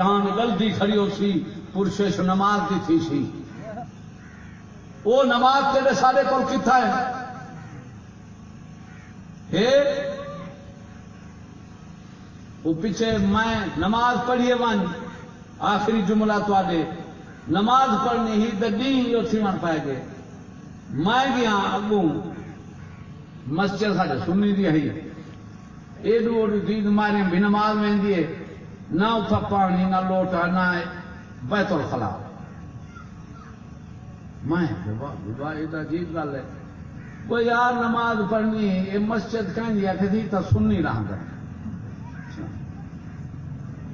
جان گلتی کھڑی ہو سی، پرشش نماز کی تھی سی۔ وہ نماز تیرے سارے کو کتنا ہے۔ وہ پیچھے میں نماز پڑھیے ون، آخری جملہ تے نماز پڑھنی ہی تو نہیں اسی من پائے گے میں گیا ہاں اگوں مسجد ساڈے سنی دی ہے۔ ایڈو اڈو چیز مارے بھی نماز میں ہے۔ نہ اتھا پانی نہ لوٹا نہ بیت الخلا میں یہ عجیب گل ہے وہ یار نماز پڑھنی یہ مسجد کہیں دیا تو سننی رہا گا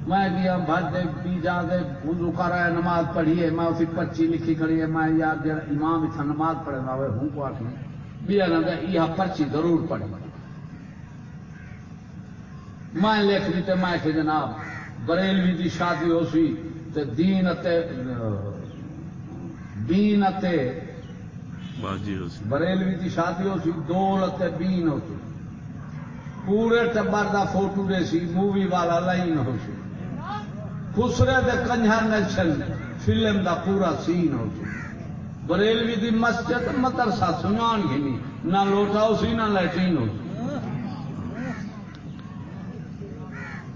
میں گیا بھج پی جا دے وضو کر رہا ہے نماز پڑھی ہے میں اسی پرچی لکھی کھڑی ہے میں یار جا امام اتنا نماز پڑھے گا وہ ہوں کو آخری بھی یہ پرچی ضرور پڑھی میں لکھ دیتے میں کہ جناب بریلوی دی شادی ہو سی تے دین اتے دین اتے بریلوی دی شادی ہو سی دول اتے بین ہو سی۔ پورے ٹبر دا فوٹو دے سی مووی والا لائن ہو سی۔ خسرے دے کنجر نیشن فلم دا پورا سین ہو سی۔ بریلوی دی مسجد مدرسہ سنان گھنی نہ لوٹا ہو سی نہ لیٹرین ہو سی۔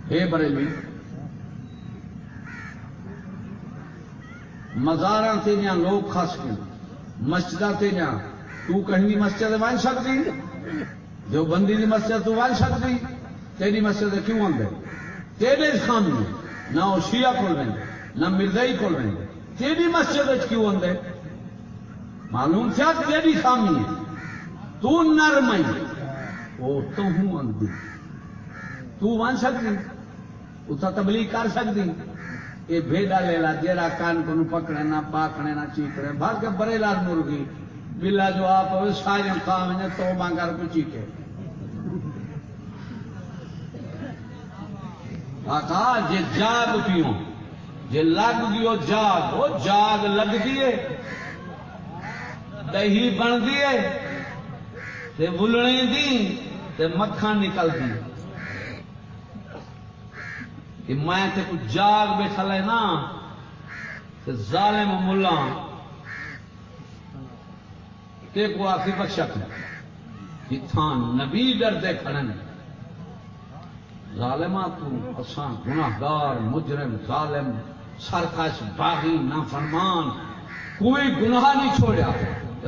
اے بریلوی مزار تیریاں لوگ خس کے مسجد تیریاں تو کہیں مسجد بن سکتی جو بندی دی مسجد تو بن سکتی تیری مسجد کیوں آدھے تیرے سامنے نہ وہ شیعہ کھول رہے نہ مرزائی کھول رہے تیری مسجد کیوں آدھے معلوم کیا تیری خامی ہے۔ تو نرم وہ تو ہوں آدھی تو بن سکتی اتنا تبلیغ کر سکتی یہ بھیڈا لے لا کان کو پکڑے نہ پاکنے نہ چیکڑے بھر کے بڑے لاز مرغی بلا جو آپ سارے کام نے تو مانگا کو چیکے آقا جے جاگ پیو جے لگ گیو جاگ وہ جاگ لگ دیے دہی بن دیے تے بلنے دی تے مکھن نکل دی کہ میں تے کچھ جاگ بیٹھا لے نا، تے ظالم ملا۔ تے کو آخری بخشک جتھان نبی ڈردے کھڑن ظالما تو اساں گناہگار، مجرم، ظالم، سرکش، باغی نہ فرمان کوئی گناہ نہیں چھوڑیا۔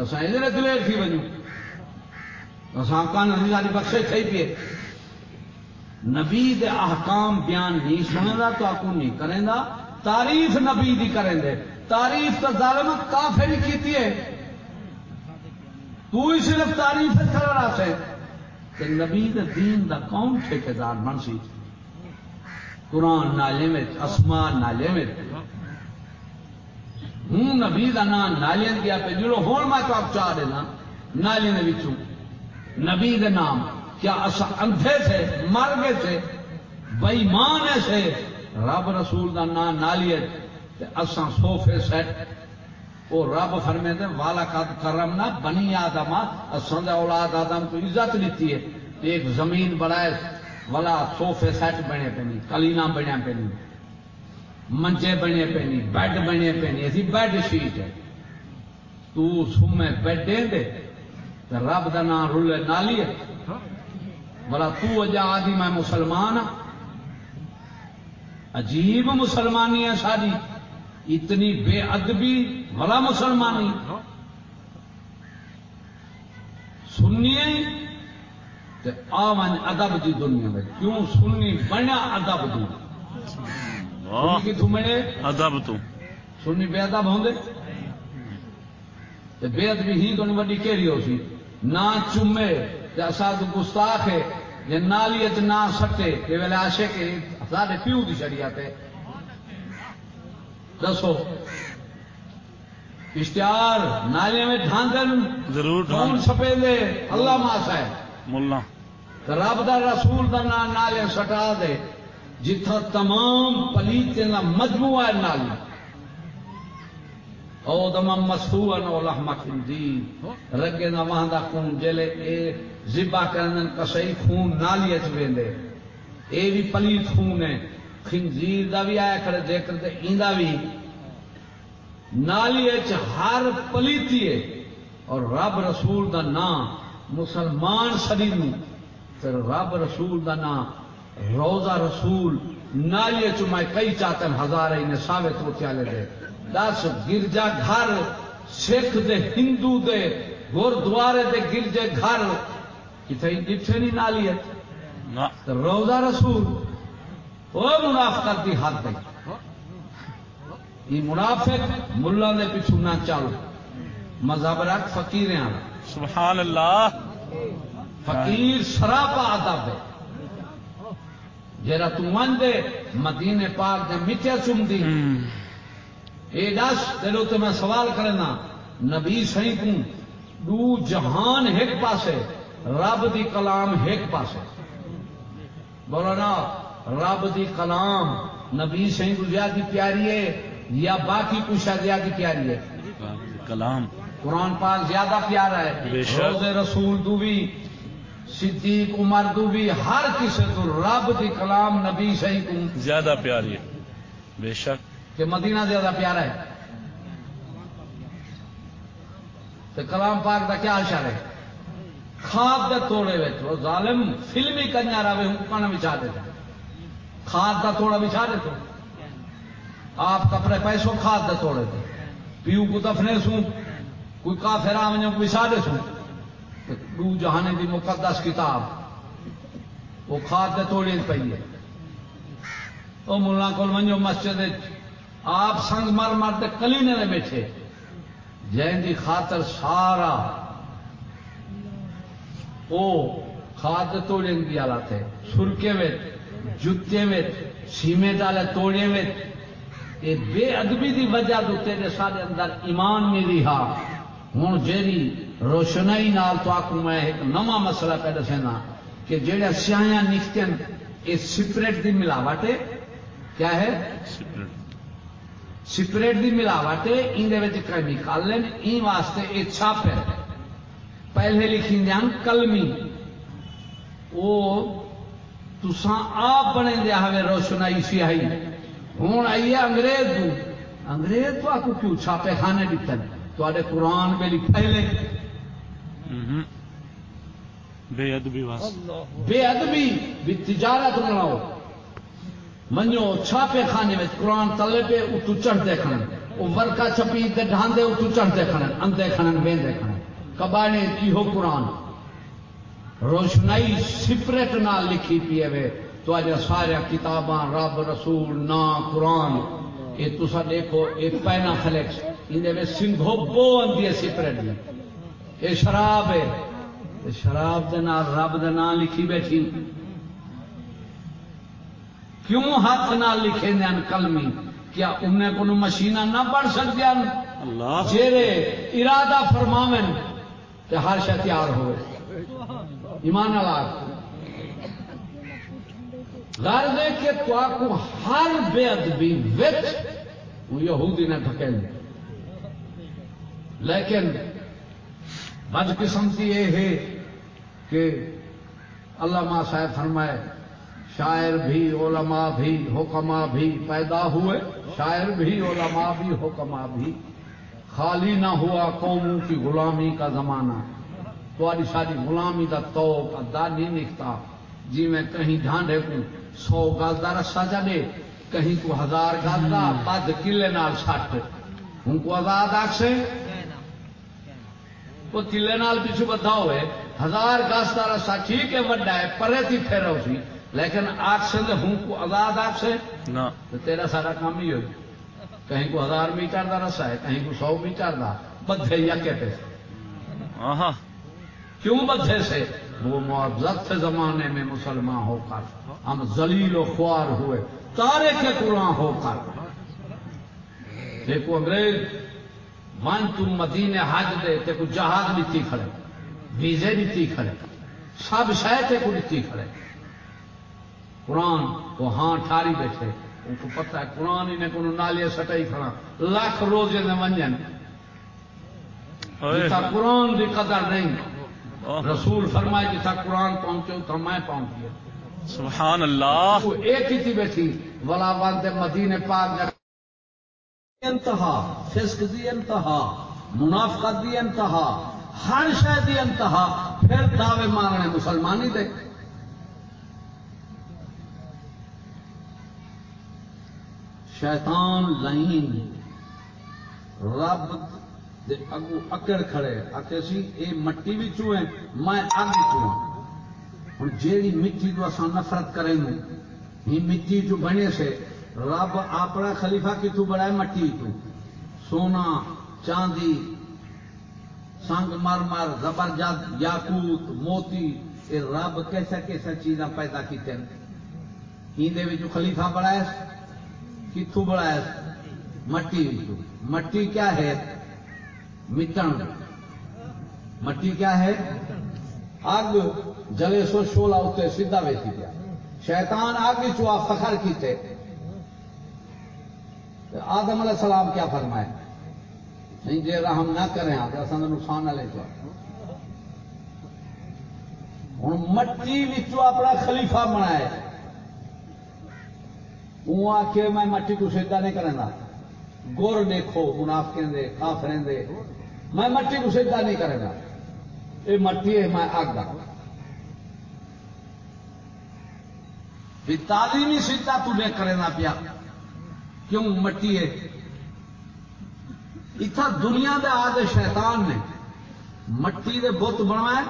اساں ادھر دلیر تھی ونجو اساں کان ہماری بخشے تھئی پیے نبی دے احکام بیان نہیں سنے گا تو آپ نہیں کریں گا تعریف نبی دی کریں گے تعریف تو ظالم کافر کی ہے۔ تو ہی صرف تعریف کر رہا سے کہ نبی دے دین دا کون ٹھیکار بن سی؟ قرآن نالے میں اسمان نالے میں۔ ہوں نبی دا نام نالے گیا پہ جلو ہوں میں تو آپ چاہ دینا نالے نے بچوں نبی دے نام۔ کیا اصا اندھے تھے مر گئے تھے بئیمان سے رب رسول کا نام نہ نالیت اسا سوفے سیٹ وہ رب فرمے دے والا قد کرم نہ بنی آدم، اساں دے اولاد آدم کو عزت دیتی ہے۔ ایک زمین بڑھائے والا سوفے سیٹ بنے پہ نہیں کلینا بنیا پہ نہیں منچے بنے پہ نہیں بیڈ بنے پہ نہیں ایسی بیڈ شیٹ ہے۔ تو سمے بیڈ دے دے رب دا نام رولے نالی ہے بلا تو اجا آدھی میں مسلمان ہوں عجیب مسلمانی ہے ساری۔ اتنی بے ادبی بڑا مسلمانی۔ سنیے؟ آمن ادب دی دنیا میں۔ کیوں سننی بنیا ادب دی۔ کتوں بنے ادب تو۔ سننی بے ادب ہوں گے بے ادبی ہی تو وڈی کہڑی ہو سی۔ نہ چومے ساتھ گستاخ ہے۔ جی نالیت نہ سٹے یہ ویلے آشے کے سارے پیو کی شریعت ہے دسو۔ اشتہار نالے میں ڈھانگن ضرور چھپے دے۔ اللہ ماس ہے۔ ملا رب دا رسول دا نام نالے سٹا دے۔ جتھا تمام پلیتے کا مجموعہ ہے نالی او دم مسو نو لحم خنزیر رگے نہ وہاں دا خون جلے اے ذبح کرن کسئی خون نالی اچ ویندے اے بھی پلیت خون ہے خنزیر دا بھی آیا کرے ذکر تے ایندا بھی نالی اچ ہر پلیتی ہے اور رب رسول دا نام مسلمان سری نو پھر رب رسول دا نام روزہ رسول نالی اچ میں کئی چاہتن ہزار انہیں ثابت ہوتے والے دے دس گرجا گھر سکھ دے ہندو دے گردوارے دے گرجے گھر۔ کتنے ڈٹھے نہیں نالی ہے؟ روزہ رسول۔ وہ منافقت کی حد ہے۔ یہ منافق ملا دے پیچھو نہ چل۔ مذہب رکھ فقیر سبحان اللہ فقیر سراپا ادب ہے۔ جرا تن دے مدینے پاک دے میٹھے چمدی اے دس تیرو تو میں سوال کرنا۔ نبی سی کو دو جہان ایک پاسے رب دی کلام ایک پاسے۔ بولو نا رب دی کلام نبی سی کو زیادہ پیاری ہے یا باقی کچھ زیادہ پیاری ہے؟ کلام۔ قرآن پاک زیادہ پیارا ہے۔ روز رسول تو بھی صدیق عمر تو بھی ہر کسی تو رب دی کلام نبی سی کو زیادہ پیاری ہے۔ بے شک۔ کہ مدینہ زیادہ پیارا ہے۔ تو کلام پاک کا کیا اشار ہے؟ خواب دے توڑے وہ ظالم فلمی کنیا رہے ہوں کنا بچا دیتا کھاد کا توڑا بچھا دیتے آپ کپڑے پیسوں کھاد دے توڑے تھے پیو کو دفنے سوں، کوئی کافر آمنوں کو بچھا دے سوں۔ دو جہانے دی مقدس کتاب۔ وہ کھاد دے توڑی پئی ہے۔ وہ ملا کول ونجو مسجد آپ سنگ مر مر تے کلینے دے بیٹھے۔ جن دی خاطر سارا او کھاد توڑیں دی حالت ہے سرکے وچ جُتے وچ سیمنٹ والے توڑے وچ یہ بے ادبی دی وجہ تو سارے اندر ایمان نہیں رہا ہوں جیری روشنائی نال تو آکوں میں ایک نواں مسئلہ پہ دسنا کہ جہاں سیاح نکتن یہ سپریٹ دی ملاوٹ ہے کیا ہے؟ سپریٹ دی ملاوٹ ہے اندر کیمیکل لین این واسطے یہ چھاپے پہلے لکھی دیا کلمی وہ تسان آپ بنے دیا ہوئے روشنائی سیاہی ہوں آئیے انگریز تو انگریز تو آپ کو کیوں چھاپے کھانے دیتن تو آدھے قرآن میں لکھا لے ہم، بے ادبی واسطے بے ادبی بھی تجارت بناؤ منو چھاپے خانے میں قرآن تلے پہ اتو چڑھتے کھڑن وہ ورکا چھپی تے ڈھاندے اتو چڑھتے کھڑن اندے کھڑن ویندے کھڑن کبانے کی ہو قرآن؟ روشنائی سپریٹ نال لکھی پیے وے۔ تو اج سارے کتاباں، رب، رسول، نا، قرآن یہ تسا دیکھو یہ پینا فلیکس اندے میں سنگھو بو اندی ہے سپریٹ دی۔ یہ شراب ہے شراب دے نال رب دے نام لکھی بیٹھی۔ کیوں ہاتھ نہ لکھے دین کلمی کیا انہیں کو مشینہ نہ پڑھ سکتے ہیں جیرے ارادہ فرماون تے ہر شے تیار ہوئے۔ ایمان اللہ غرض ہے کہ تو آپ کو ہر بے ادبی وچ یہودی نے ڈھکیل لیکن بد قسمتی یہ ہے کہ علامہ صاحب فرمائے شاعر بھی علماء بھی حکما بھی پیدا ہوئے۔ شاعر بھی علماء بھی حکما بھی۔ خالی نہ ہوا قوموں کی غلامی کا زمانہ۔ تو ساری غلامی کا تو کا نہیں نکتا۔ جی میں کہیں ڈھانڈے کو سو گز کا رسا چلے کہیں کو ہزار گز کا پد کلے نال سٹ۔ ہوں کو آزاد آخ سے وہ کلے نال پیچھے بدھا ہوئے۔ ہزار گز کا رسا ٹھیک ہے وڈا ہے پرے تھی پھیرا اسی لیکن آخ سے ہوں کو آزاد آخ سے تو تیرا سارا کام ہی ہو کہیں کو ہزار میٹر کا رسا ہے کہیں کو سو میٹر کا بدھے پہ آہا۔ کیوں بدھے سے؟ وہ معذت زمانے میں مسلمان ہو کر ہم ذلیل و خوار ہوئے تارے کے قرآن ہو کر۔ دیکھو انگریز من تم مدینے حج دے تے کو جہاز لیتی کھڑے ویزے لیتی کھڑے سب شہ تے کو لیتی کھڑے۔ قرآن وہ ہاں ٹھاری بیٹھے۔ ان کو پتہ ہے قرآن انہیں کو نالے سٹائی کھڑا۔ لاکھ روزے نے اوئے جتا قرآن دی قدر نہیں رسول فرمائے جتھا قرآن پہنچے اتھا میں پہنچ گیا سبحان اللہ۔ وہ ایک ہی تھی بیٹھی۔ ولا بنتے مدینے پاک انتہا فسق دی انتہا منافقت دی انتہا ہر شے دی انتہا۔ پھر دعوے مارنے مسلمانی دے۔ شیطان لائن رب دے اگو اکڑ کھڑے آتے سی، اے مٹی بھی چوئے میں اگ چوں ہوں جیڑی مٹی تو اصا نفرت کریں ہی مٹی جو بنے سے، رب اپنا خلیفہ کتوں بڑھائے مٹی تو سونا، چاندی، سنگ، مر مر، زبرجد، یاقوت، موتی یہ رب کیسا کیسا چیزاں پیدا کیتے ہیں جو خلیفہ بڑھایا کتوں بڑھایا مٹی مٹی کیا ہے؟ مٹن۔ مٹی کیا ہے؟ اگ۔ جلے سو شولا اتنے سیدھا ویسی پیا۔ شیطان آگ چوا فخر کیتے۔ آدم علیہ السلام کیا فرمائے؟ نہیں جی رحم نہ کریں آپ اصل نقصان نہ لے ہوں مٹی اپنا خلیفہ بنائے۔ وہ آ کے میں مٹی کو سیدا نہیں کرنا گر دیکھو منافقیں دے کافریں دے۔ میں مٹی کو سیدا نہیں کرنا یہ مٹی ہے، میں اگ تعلیمی سیدا تھی کرنا پیا۔ کیوں؟ مٹی ہے۔ اتنا دنیا دے آدھے شیطان نے مٹی دے بت بنوائے۔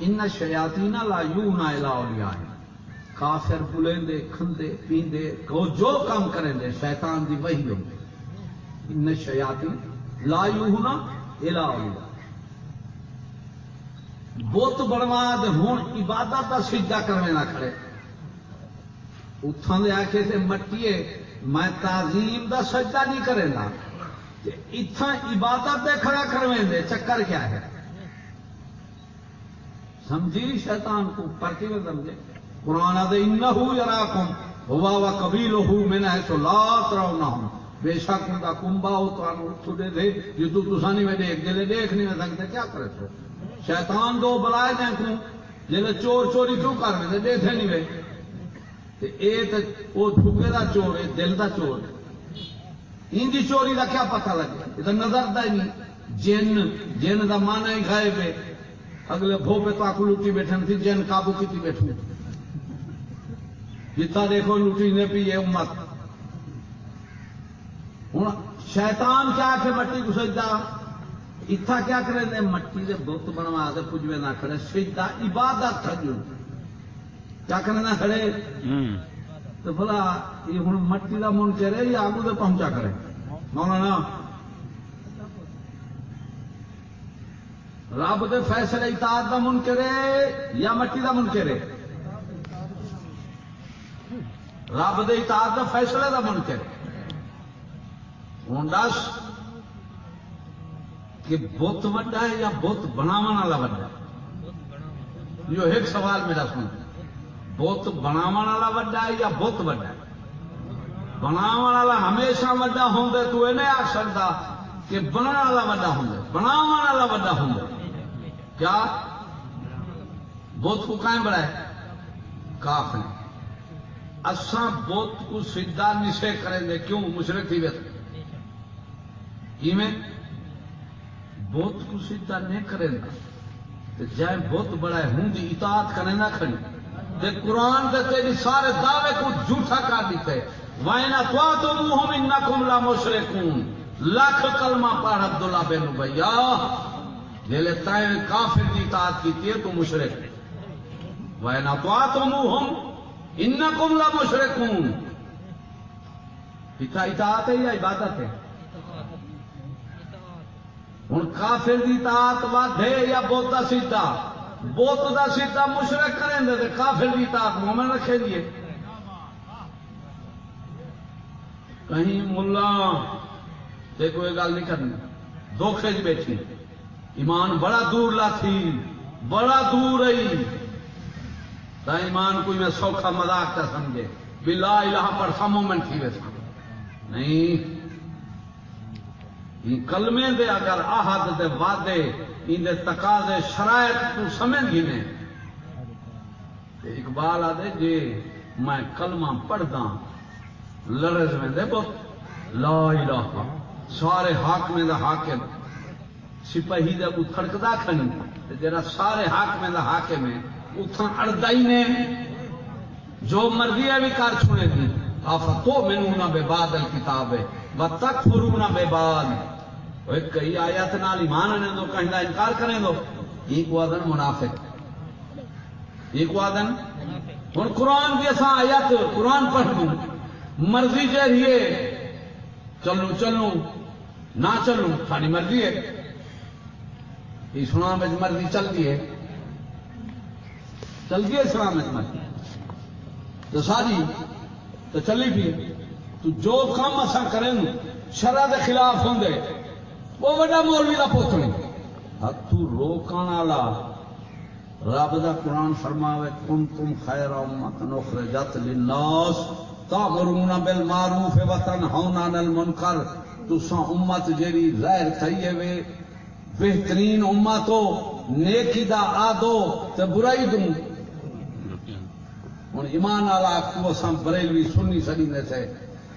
ان شیاتی نہ لا یو نہ لا لیا کافر بلندے، کھندے، پیندے کو جو کام کریں دے شیطان دی وہی ہو ان شیاتی لا یو نہ الا بت بنوا دے ہوں عبادت کا سجدہ کرنے نہ کھڑے۔ اتوں دے آخے سے مٹیے، میں تعظیم دا سجدہ نہیں کرے گا اتنا عبادت دے کھڑا کرویں دے، چکر کیا ہے؟ سمجھی شیطان کو؟ پرتی میں سمجھے؟ قرآن دے ان ہوا وا کبھی لہو میں نہ لات رو ہوں بے شک ان کا کمبا ہو تو دے دے جدو تسانی میں دیکھ جلے دیکھ نہیں میں سکتے کیا کرے سو شیطان دو بلائے دیکھوں جلے چور چوری کیوں کر میں دیکھے نہیں میں۔ وہ ٹھوکے کا چور ہے، دل کا چور ان کی چوری کا کیا پتا لگے؟ یہ تو نظر دا نہیں۔ جن جن کا من ہی گائے پہ اگلے بھو پہ تو آکو لٹی بیٹھے تھی، جن قابو کی بیٹھے جتنا دیکھو لٹی نے پی یہ امت۔ ہوں شیطان کیا کہ مٹی کو سجدا اتنا کیا کرے مٹی کے بت بنوا کے پجوے نہ کھڑے۔ سجدا عبادت کھجو کیا کرنا کھڑے؟ تو بلا یہ ہوں مٹی کا من کرے یا آگو تو پہنچا کرے۔ مولانا رب کے فیصلے اتاد کا من کرے یا مٹی کا من کرے رب دے اتاد کا فیصلے کا منکر ہوں دس کہ بت وڈا ہے یا بت بناو والا وڈا ایک سوال میرا سنتے بت بناو والا وڈا ہے یا بت وڈا بناو والا ہمیشہ وڈا ہوں تو یہ نہیں آ سکتا کہ بنا والا وڈا ہوں بناو والا وڈا ہوں کیا؟ بت کو کہیں بڑا ہے کاف نے اساں بت کو سیدا نشے کریں گے، کیوں؟ مشرق تھی ویسے بت کو سیدا نہیں کریں گا۔ جائے بت بڑا ہے، ہوں دی اطاعت کریں نہ کھڑی۔ دے قرآن دے تیری سارے دعوے کو جھوٹا کر دیتے۔ وائنا تو تو منہ میں نہ کملا مشرکون لاکھ کلمہ پڑھ عبداللہ بن بھیا جلے تائیں کافر کی اطاعت کی تو مشرک وائنا تو تو منہ ان کملا مشرکون پتا اطاعت ہے یا عبادت ہے؟ ہوں کافر کی اطاعت ودے یا بوتا سیدھا؟ بت کا سیتا مشرق کریں دے کافر بھی تاک مومن رکھے دیے کہیں ملا تے کوئی گل نہیں کرنی۔ دھوکھے چ بیٹھی۔ ایمان بڑا دور لا تھی، بڑا دور رہی۔ تا ایمان کوئی میں سوکھا مذاق کا سمجھے۔ بلا الہ پر سا مومنٹ تھی ویسا نہیں۔ کلمے دے اگر آہد دے وعدے، ان تقاضے، شرائط تو سمجھ گی نے اقبال آدھے جے میں کلمہ پڑھدا، لڑز میں دے بہت لا الہ۔ سارے حاکمے دا حاکم سپاہی دا کو تھڑکدا کھنی۔ تے جڑا سارے حاکمے دا حاکم ہے اتھاں اڑدا ہی نے۔ جو مرضی ہے بھی کر چھوڑے دی آفتو منونا بے بعد الکتاب ہے۔ وتکفرون بے بعد۔ وہ کئی آیات نال ایمان آنے دو، کہیں انکار کریں دو۔ ایک وادن منافق۔ ایک وادن ہوں قرآن کی اصا آیات قرآن پڑھ لوں۔ مرضی چاہیے چلو چلو نہ چلو ساری مرضی ہے۔ اسلام میں مرضی چلتی ہے۔ چلتی ہے اسلام میں تو ساری تو چلی بھی تو جو کام اصا کریں شرح کے خلاف ہوں وہ بڑا مولوی کا پوت نہیں ہاتھ روکن والا۔ رب دا قرآن فرماوے، کن تم خیر امت نخرجت للناس تامرون بالمعروف وتنهون عن المنکر۔ تساں امت جیڑی ظاہر تھئی وے بہترین امت ہو نیکی دا آدو تے برائی دوں۔ ایمان والا کو اساں بریلوی سنی سڑی تھے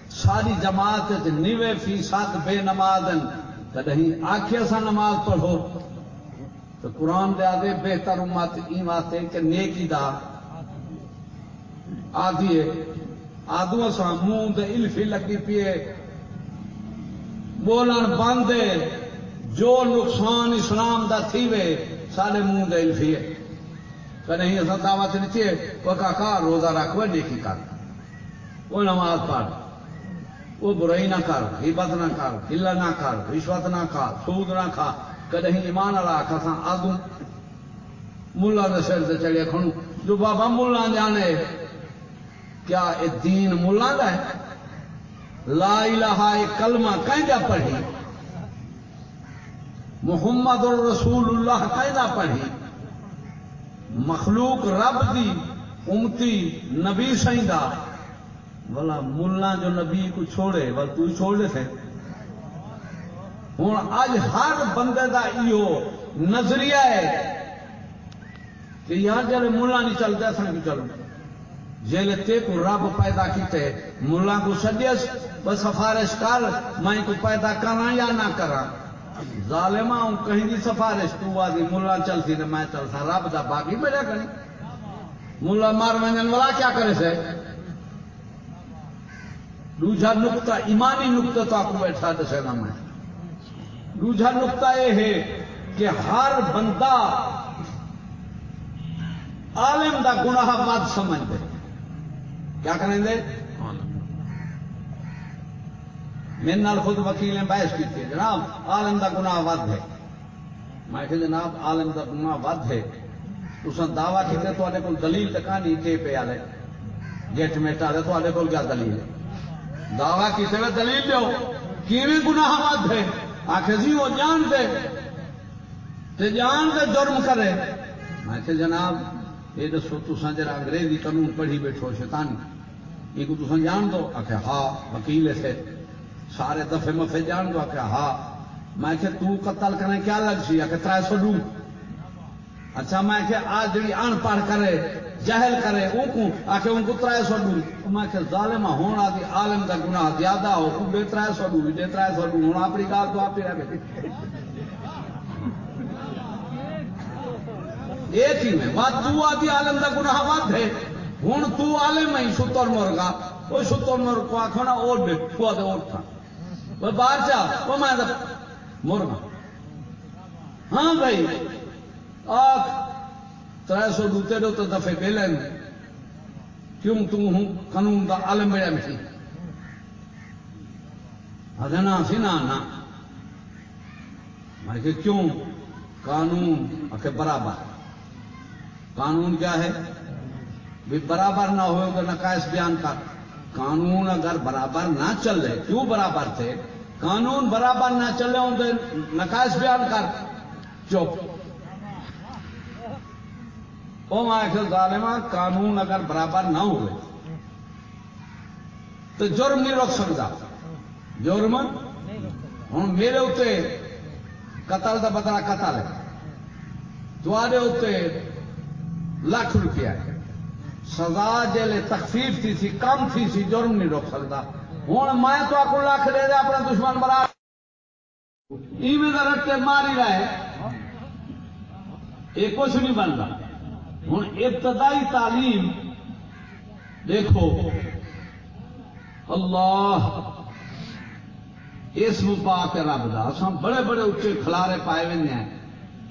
ساری جماعت نیوے فیصد بے نمازن کدہیں آخیا سا نماز پڑھو۔ تو قرآن دے آدھے بہتر امت ای واسطے کہ نیکی دا۔ آدھی ہے، آدھو منہ دے الفی لگی پیے بولن بند جو نقصان اسلام دا تھی وے سارے منہ دے الفی ہے۔ کہ نہیں دعوت نیچے وہ کا روزہ رکھ وہ نیکی کر وہ نماز پڑھ وہ برائی نہ کر غیبت نہ کر ہلا نہ کر رشوت نہ کھا سود نہ کھا کدیں ایمان والا آخا تھا ملا کے سر سے چڑھے کھڑوں جو بابا ملا جانے کیا یہ دین ملا کا ہے لا الہ کلمہ کہیں جا پڑھی محمد الرسول اللہ کہیں جا پڑھی مخلوق رب دی امتی نبی سائیں دا بلا ملا جو نبی کو چھوڑے بل تو چھوڑ دے تھے۔ ہوں اج ہر بندے دا ایو نظریہ ہے کہ یہاں جلے ملا نہیں چلتا سن کی چلو جیلے تے کو رب پیدا کیتے ملا کو سڈیس بس سفارش کر، میں کو پیدا کرا یا نہ کرا ظالما ہوں، کہیں دی سفارش، تو آدھی ملا چلتی تو میں چلتا، رب دا باقی میرا کریں ملا مار ونجن والا کیا کرے سے؟ دوجا نقطہ، ایمانی نقطہ تو آپ کو بیٹھا دسے گا میں۔ دوجا نقطہ یہ ہے کہ ہر بندہ عالم دا گناہ بد سمجھ دے کیا کریں دے؟ میرے نال خود وکیل نے بحث کی تھی جناب، عالم دا گناہ ود ہے۔ میں کہ جناب، عالم دا گناہ ود ہے۔ اس نے دعویٰ کیتے کو دلیل تکا نہیں ٹے پہ آلے جیٹ میٹا دے تو کو کیا دلیل ہے؟ دعویٰ کسی میں دلیل دو کیویں گناہ ود ہے؟ آخر جی وہ جان دے۔ تے جان دے، جرم کرے۔ میں کہ جناب، یہ دسو تسا جرا انگریزی قانون پڑھی بیٹھو، شیطانی۔ یہ کو تسا جان دو؟ آخر ہاں وکیل سے سارے دفے مفے جان دو آخر ہاں میں کہ تو قتل کرنے کیا لگ سی؟ آخر تر سو ڈوں اچھا میں کہ آج جڑی ان پڑھ کرے، جہل کرے ان کو آخر ان کو تر سو ڈوں میں کہ ظالم ہونا دی عالم دا گناہ زیادہ ہو کو بے تر سو ڈوں بے تر سو ڈوں ہوں اپنی گال تو آپ ہی رہ بیٹھے ایک ہی میں، بات تو آدھی عالم دا گناہ ود ہے۔ ہوں تو عالم ہی ستر مرگا وہ ستر مرگ کو آخنا اور کو آدھے اور تھا۔ وہ باہر جا وہ میں مرگا ہاں بھائی آخ تر سو ڈوتے دو تو دفے پہ لین کیوں تم ہوں؟ قانون دا عالم بڑا مٹھی۔ آدھے نا سی نا۔ نا میں کہ کیوں؟ قانون آخر برابر۔ قانون کیا ہے؟ بھی برابر نہ ہوئے تو نقائص بیان کر۔ قانون اگر برابر نہ چلے کیوں برابر تھے؟ قانون برابر نہ چلے ہوں تو نقائص بیان کر۔ چپ۔ وہ آخر ظالما قانون اگر برابر نہ ہوئے، تو جرم نہیں روک سکتا۔ جرم؟ ہوں میرے اتنے قتل کا بدلا قتل ہے۔ تے اتنے لاکھ روپیہ ہے۔ سزا جیلے تخفیف تھی سی، کم تھی سی، جرم نہیں روک سکتا۔ ہوں میں تو آپ کو لکھ دے دے، اپنا دشمن برا ایویں کا رٹے ماری رہے۔ یہ کچھ نہیں بنتا۔ ہوں ابتدائی تعلیم، دیکھو۔ اللہ، اس پا کے رب دا۔ اساں بڑے بڑے اچے کھلارے پائے ہوئے ہیں۔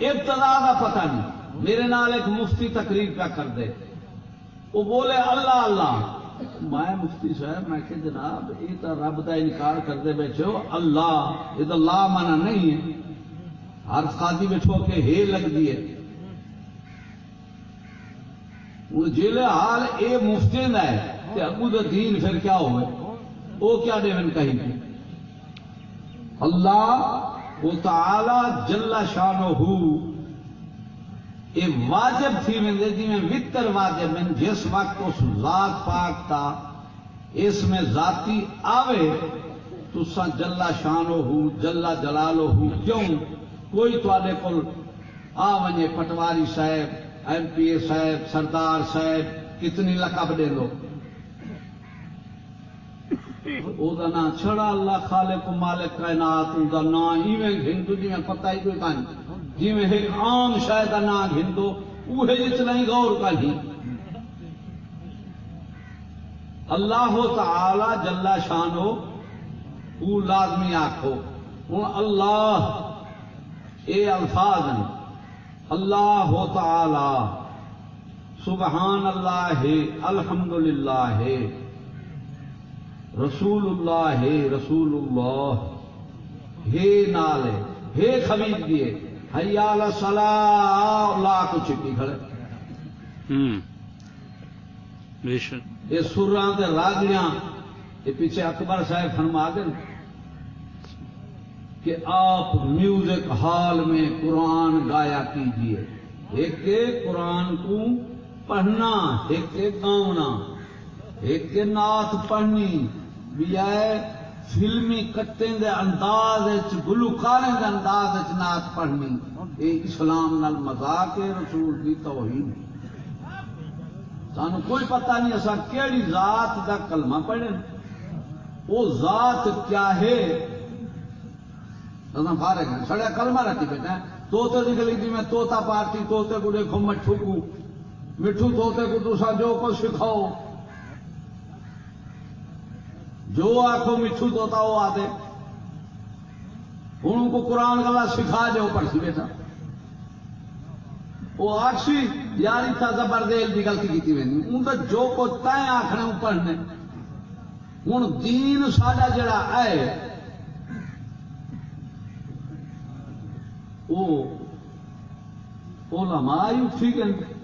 ابتدا کا پتہ نہیں۔ میرے نال ایک مفتی تقریر پہ کر دے۔ وہ بولے، اللہ اللہ. میں مفتی صاحب میں کہ جناب، یہ تو رب کا انکار کرتے بیٹھو اللہ، یہ تو لا مانا نہیں ہے۔ ہر خادی بیٹھو کہ ہے لگتی ہے۔ ہوں جیلے حال یہ مفتی ہے تو ابو دا دین پھر کیا ہوئے؟ وہ کیا دے کہیں پہ اللہ وہ تعالی جلا شانو ہو یہ واجب تھی ویندے جی میں وطر واجب، میں جس وقت اس ذات پاک تا اس میں ذاتی آوے تو سا جلا شانو ہو، جلا جلالو ہو، کیوں؟ کوئی تے کول آ ونے پٹواری صاحب، ایم پی اے صاحب، سردار صاحب، کتنی لقب دے دو نام چھڑا اللہ خالق مالک کائنات دا نام ایویں ہندو جی میں پتہ ہی کوئی کہانی جی میں ایک عام شاید کا ہندو وہ جتنا ہی غور کا ہی اللہ تعالی جلا شانو وہ لازمی آخو ہوں اللہ، اے الفاظ ہیں اللہ تعالی سبحان اللہ ہے الحمد للہ ہے رسول اللہ ہے رسول اللہ ہے نال ہے خبید دیے۔ حیال سلا لا کو چکی کھڑے۔ یہ سراں راگیاں یہ پیچھے اکبر صاحب فرما دیں کہ آپ میوزک ہال میں قرآن گایا کیجیے۔ ایک قرآن کو پڑھنا ایک گاؤنا ایک نعت پڑھنی۔ بھی ہے فلمی کٹے دے انداز گلوکارے دے انداز نعت پڑھنی۔ یہ اسلام نال مذاق ہے، رسول کی توہین۔ سانو کوئی پتہ نہیں اصا کیڑی ذات دا کلمہ پڑھیں وہ ذات کیا ہے؟ فارغ ہیں۔ سڑیا کلمہ رکھی بیٹھا توتے نکلی جی میں توتا پارٹی توتے کو دیکھو، مٹھو کو مٹھو توتے کو دوسرا جو کو سکھاؤ۔ جو آخو مٹھو توتا وہ آتے۔ ہوں کو قرآن گلا سکھا جو پڑھ بیٹا وہ آخسی یار اتنا زبردیل کی گلتی کی ان کا جو کو تے آخر پڑھنے ہوں دین ساڈا جڑا ہے وہ علماء ہی اٹھی گئے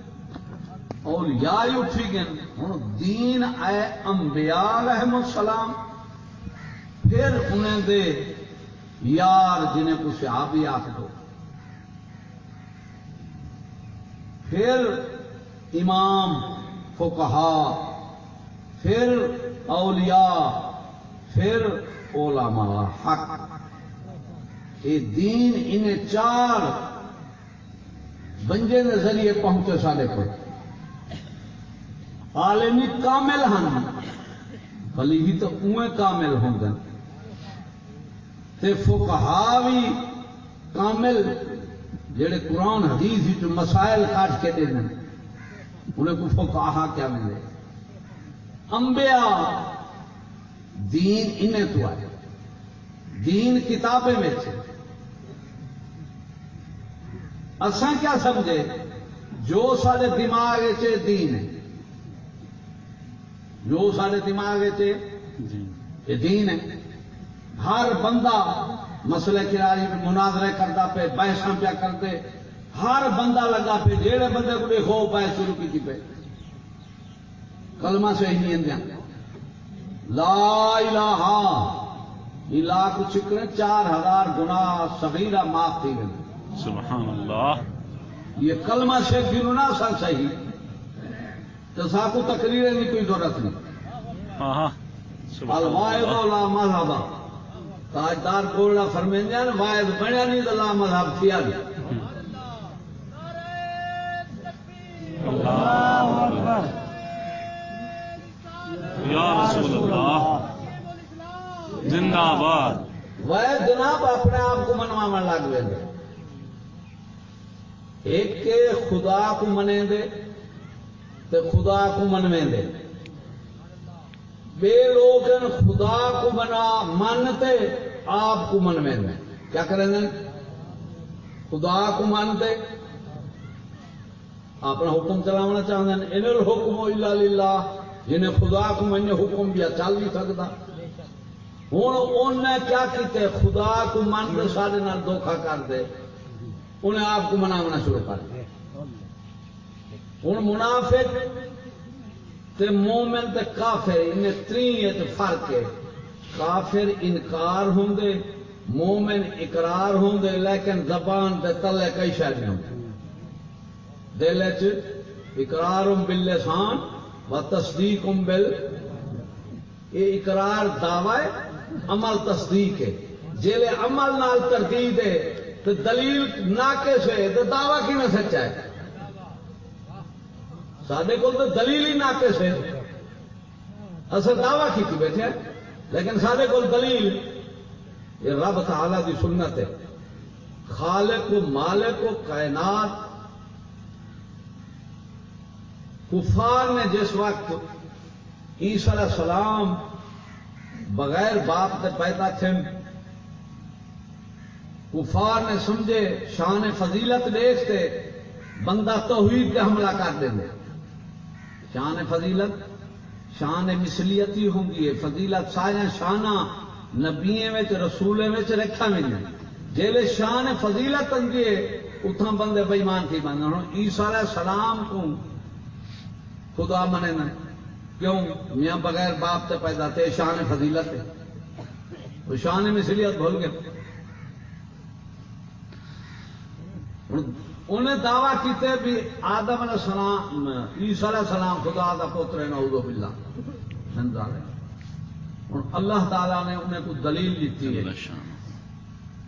اولیاء ہی اٹھی گئے ہوں دین اے انبیاء رحم السلام، پھر انہیں دے یار جنہیں کو صحابی آخ دو۔ پھر امام، فقہا، پھر اولیاء، پھر علماء، حق۔ یہ دین انہیں چار بنجے کے ذریعے پہنچے سارے کو عالمی کامل ہیں بلی ہی تو اوے کامل ہوں گے۔ تے فقہا بھی کامل جڑے قرآن حدیث مسائل کاٹ کے دے دیں انہیں کو فقہا کیا ملے انبیاء دین انہیں تو آئے۔ دین کتابیں میں اساں کیا سمجھے؟ جو سارے دماغ دین ہے۔ جو سارے دماغ چ یہ دین ہے۔ ہر بندہ مسئلے کراری مناظرے کرتا پہ بحثاں پیا کرتے۔ ہر بندہ لگا پہ جہے بندے کو دیکھو بحث شروع کی پہ کلمہ سے ہی نہیں لا الہ الا کو چکنے چار ہزار گنا صغیرہ معاف تھی گئی سبحان اللہ۔ یہ کلمہ سے نہ سن صحیح۔ تو ساکو تقریر کی کوئی ضرورت نہیں الواحد و لا مذہب تاجدار کوڑا فرمیندیاں واحد بنیا نہیں تو لا مذہب کیا گیا یا رسول اللہ زندہ آباد وہ جناب اپنے آپ کو منوا لگ گئے ایک خدا کو منے دے تے خدا کو منویں دے بے لوگ خدا کو منا منتے آپ کو منویں دے کیا کریں دے خدا کو مانتے اپنا حکم چلاونا چاہتے ہیں۔ ان الحکم الا للہ، جنہیں خدا کو من حکم دیا، چل نہیں سکتا۔ ہوں انہیں کیا کیتے؟ خدا کو من سارے دھوکھا کر دے۔ انہیں آپ کو مناونا شروع کر دیا ہوں منافق تے مومن تے کافر انہیں تری فرق ہے۔ کافر انکار ہوں دے مومن اقرار ہوں دے لیکن زبان دے تلے کئی شاید نہیں ہوں دل اقرار باللسان و تصدیق ام بل، یہ اقرار دعوی عمل تصدیق ہے۔ جیلے عمل نال تردید ہے تو دلیل ناقص ہے تو دعوی کی نہ سچا ہے؟ سڈے کو تو دلیل ہی ناقص ہے۔ اصل دعوی کی بیٹھے لیکن سارے کو دلیل، یہ رب تعالی دی سنت ہے۔ خالق کو مالک کو کائنات کفار نے جس وقت عیسی علیہ السلام بغیر باپ کے پیدا تھے، کفار نے سمجھے شان فضیلت دیکھتے، بندہ توحید پہ حملہ کر دیں شان فضیلت، شان مسلیتی ہوں گی، فضیلت سارے شانہ نبیے رسولے رکھا بھی جیلے شان فضیلت ہوں اتنا بندے بےمان تھی بندہ ہوں عیسیٰ علیہ السلام کو خدا منے نا۔ کیوں؟ میاں بغیر باپ سے پیدا تھے، شان فضیلت ہے۔ شان مسلیت بھول گئے۔ انہیں دعوی کیتے بھی آدم علیہ السلام عیسیٰ علیہ السلام خدا کا پوتر ہے نعوذ باللہ۔ ہوں اللہ تعالیٰ نے انہیں کوئی دلیل دیتی ہے۔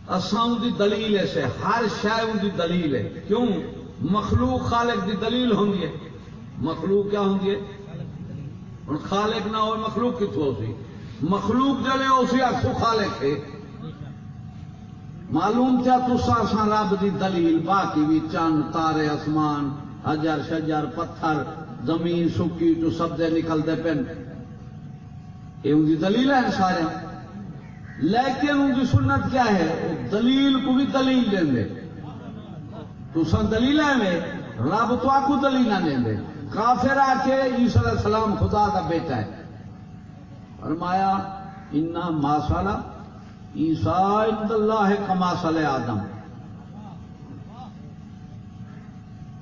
اساں دی دلیل ہے سے ہر شے ان دی دلیل ہے۔ کیوں؟ مخلوق خالق دی دلیل ہوں گی مخلوق کیا ہوں گی ہوں خالق نہ ہو مخلوق کتوں سی مخلوق جلے اسی آخو خالق ہے۔ معلوم کیا تسا سا رب دی دلیل باقی بھی چند تارے، آسمان، حجر، شجر، پتھر، زمین سکی تو سب دے نکلتے پن۔ یہ ان کی دلیل ہے سارے۔ لیکن ان کی سنت کیا ہے؟ وہ دلیل کو بھی دلیل دیں گے تو سن دلیل ہے میں رب تو آپ کو دلیل نہ دیں گے کافر آ کے علیہ السلام خدا کا بیٹا ہے۔ فرمایا انا ماسالا عیسا اللہ ہے کما سل آدم۔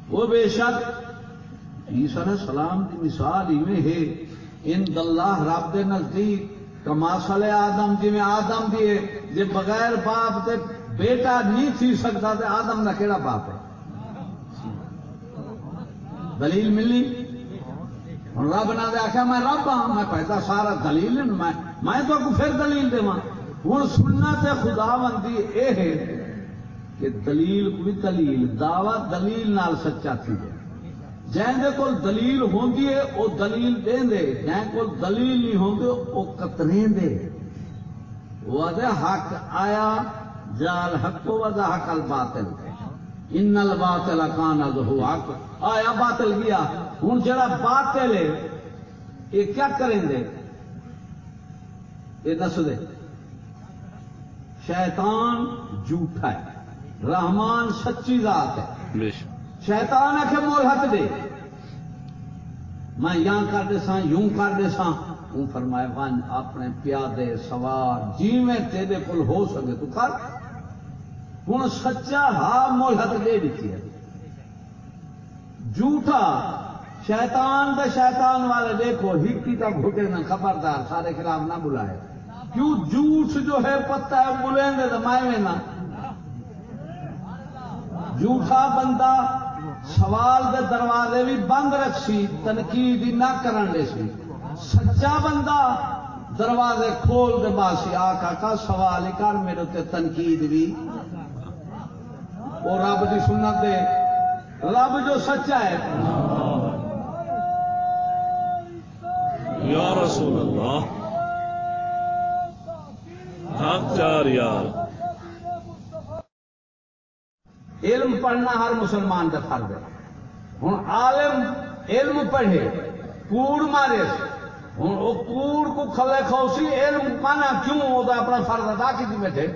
وہ بے شک عیسی علیہ السلام کی مثال ہی ہے۔ ان اللہ رب دے نزدیک کما سل آدم جی میں آدم دیے جی بغیر باپ دے بیٹا نہیں تھی سکتا تو آدم کا کہڑا باپ ہے۔ دلیل ملی؟ ہوں رب نہ آخیا میں رب ہاں میں پیدا سارا دلیل میں تو پھر دلیل دے ہوں سننا تے خدا بندی یہ ہے کہ دلیل کوئی دلیل، دعوی دلیل نال سچا تھی جن کو دلیل ہوندی ہے وہ دلیل دے دے۔ جن کو دلیل نہیں ہوندے وہ کتنے دے۔ وہ حق آیا، جال حق ودا حق الباطل۔ ان الباطل کان ادو حق۔ آیا باطل گیا ہوں جڑا باطل ہے، یہ کیا کریں گے یہ دس دے۔ شیطان جھوٹا ہے۔ رحمان سچی ذات ہے۔ شیطان آ کے مول ہاتھ دے۔ میں یہاں کر دے سا یوں کر دے سا ہوں فرمائے ون اپنے پیادے سوار جی میں تیرے کول ہو سکے تو کر۔ ہوں سچا ہا مول ہاتھ دے دیتی ہے۔ جھوٹا شیطان دے شیطان والے دیکھو ہکی کا گھٹے نہ خبردار سارے خلاف نہ بلائے۔ جھوٹ جو ہے پتہ ہے بلیں گے تو نا۔ جھوٹا بندہ سوال دے دروازے بھی بند رکھی تنقید نہ کرن دے سی۔ سچا بندہ دروازے کھول دے باسی آ کا سوال ہی کر، میرے تے تنقید بھی۔ وہ رب کی سنت دے۔ رب جو سچا ہے۔ یا رسول اللہ۔ چار یار۔ علم پڑھنا ہر مسلمان کا فرض ہے۔ ہوں عالم علم پڑھے، کوڑ مارے۔ ہوں وہ کوڑ کو کھلے کھوسی علم مانا کیوں؟ وہ اپنا فرض ادا کی بیٹھے۔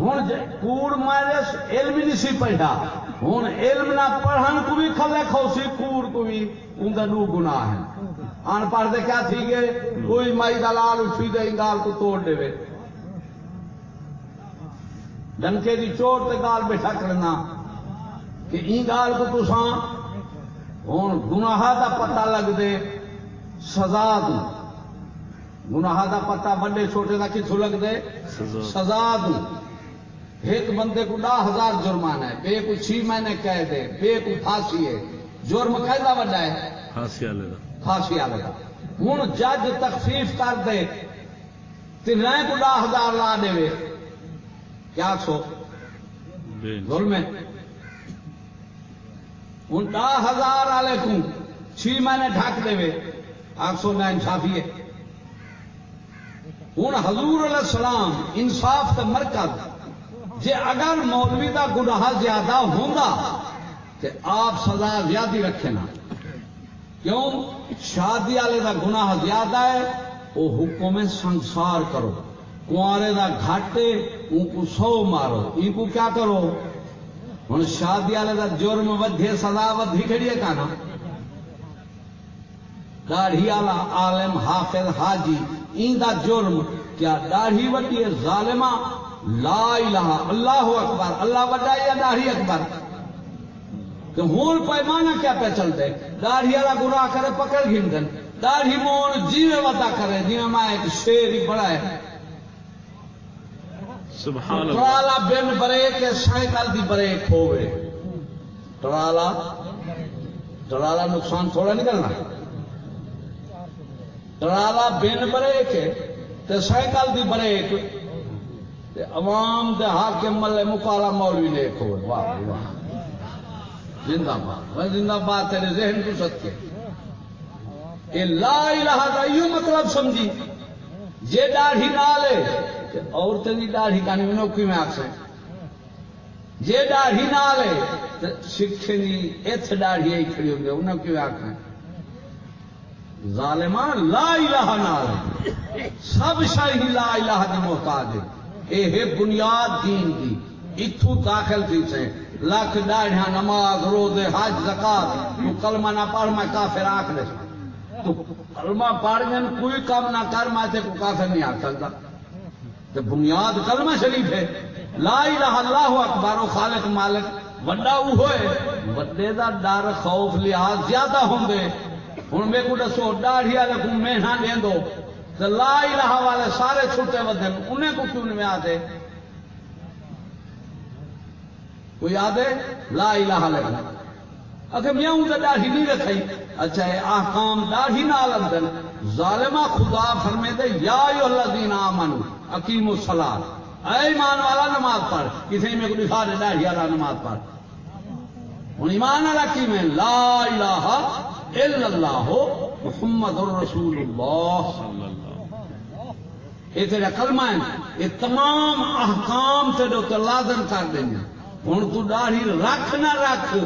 ہوں کوڑ مارے علم نہیں سی پڑھا۔ ہوں علم نہ پڑھن کو بھی کھلے کھوسی، کوڑ کو بھی اندر دو گناہ ہے۔ ان پڑھ دے کیا تھی گئے؟ کوئی مائی دلال اٹھی دے گال کو توڑ دے ڈنکے دی چوٹ تے گال بیٹھا کرنا۔ کہ این گال کو تساں ہوں گناہ دا پتہ لگ دے۔ سزا دوں۔ گناہ دا پتہ بڑے چھوٹے دا کتوں لگ دے۔ سزا دوں۔ ایک بندے کو ڈا ہزار جرمانہ ہے۔ بے کو چھ مہینے قید ہے بے کو پھانسی ہے۔ جرم قیدا وڈا ہے؟ پھانسی والے کا ہوں جج تخفیف کر دے۔ رہ کو ڈا ہزار لا دے کیا سو؟ ظلم ہے۔ ہوں ڈا ہزار والے کو چھ مہینے ڈھک دے آٹھ سو نہ انصافی ہے۔ ہوں حضور علیہ السلام انصاف تے مرکز جے اگر مولوی دا گناہ زیادہ ہوندا تے آپ سزا زیادہ رکھے نا کیوں؟ شادی والے دا گناہ زیادہ ہے وہ حکم سنسار کرو۔ کنوارے دا گھاٹے، ان کو سو مارو۔ ان کو کیا کرو؟ ہوں شادی والے دا جرم ودھے، سزا ودھی کھڑی ہے کہنا داڑھی والا عالم حافظ حاجی این دا جرم کیا داڑھی وڈی ہے؟ ظالمہ۔ لا الہ اللہ اکبر۔ اللہ وڈا یا داڑھی اکبر؟ تو ہوں پیمانہ کیا پہ چلتے؟ داڑھی والا گناہ کرے، پکڑ گھن داڑھی مون جیوے وتا کرے جی میں ایک شیر ہی بڑا ہے۔ سبحان اللہ۔ ٹرالا بن بریک سائیکل دی بریک ہوئے ٹرالا؟ ٹرالا نقصان تھوڑا نکلنا ٹرالا بن بریک تے سائیکل دی بریک۔ تے عوام دے حاکم ملے مکالا مولوی نے ایک ہوئے واہ واہ۔ زندہ باد۔ وہ زندہ باد تیرے ذہن کو سچے یہ لا الہ دا یوں مطلب سمجھی۔ جے داڑھی نالے عورتیں دی داڑھی کانی میں نوکی میں آکسے جے داڑھی نالے تو سکھے دی ایتھ داڑھی آئی کھڑی ہوں گے انہوں کیوں آکسے ظالمان لا الہ نالے سب شاہی لا الہ دی محتاج ہے۔ اے بنیاد دین دی۔ اتھو داخل تھی سے لکھ داڑیاں نماز، روزے، حج، زکات تو کلمہ نہ پڑھ میں کافر آکھ دے تو کلمہ پڑھ جن کوئی کام نہ کر، میں تے کو کافر نہیں آ سکتا تو بنیاد کلمہ شریف ہے۔ لا الہ اللہ اکبر و خالق مالک۔ وڈا وہ ہوئے۔ وڈے دا ڈر، خوف، لحاظ زیادہ ہوں گے ہوں میرے کو دسو، داڑھی والے کو مہنا دیں دو۔ تو لا الہ والے سارے چھوٹے ودن، انہیں کو کیوں نہیں آتے کوئی یاد ہے؟ لا الہ الا اگر میں ہوں تو داڑھی نہیں رکھائی اچھا ہے احکام داڑھی نہ لندن ظالمہ خدا فرمے دے یا ایو الذین آمنو اقیم الصلاۃ اے ایمان والا نماز پڑھ، کسی میں کو دکھا دے داڑھی والا نماز پڑھ۔ ہوں ایمان والا کی میں؟ لا الہ الا اللہ محمد الرسول اللہ صلی اللہ یہ تیرا کلمہ ہے، یہ تمام احکام تیرے اتنے لازم کر دیں گے۔ ہوں تو داڑھی رکھ نہ رکھ۔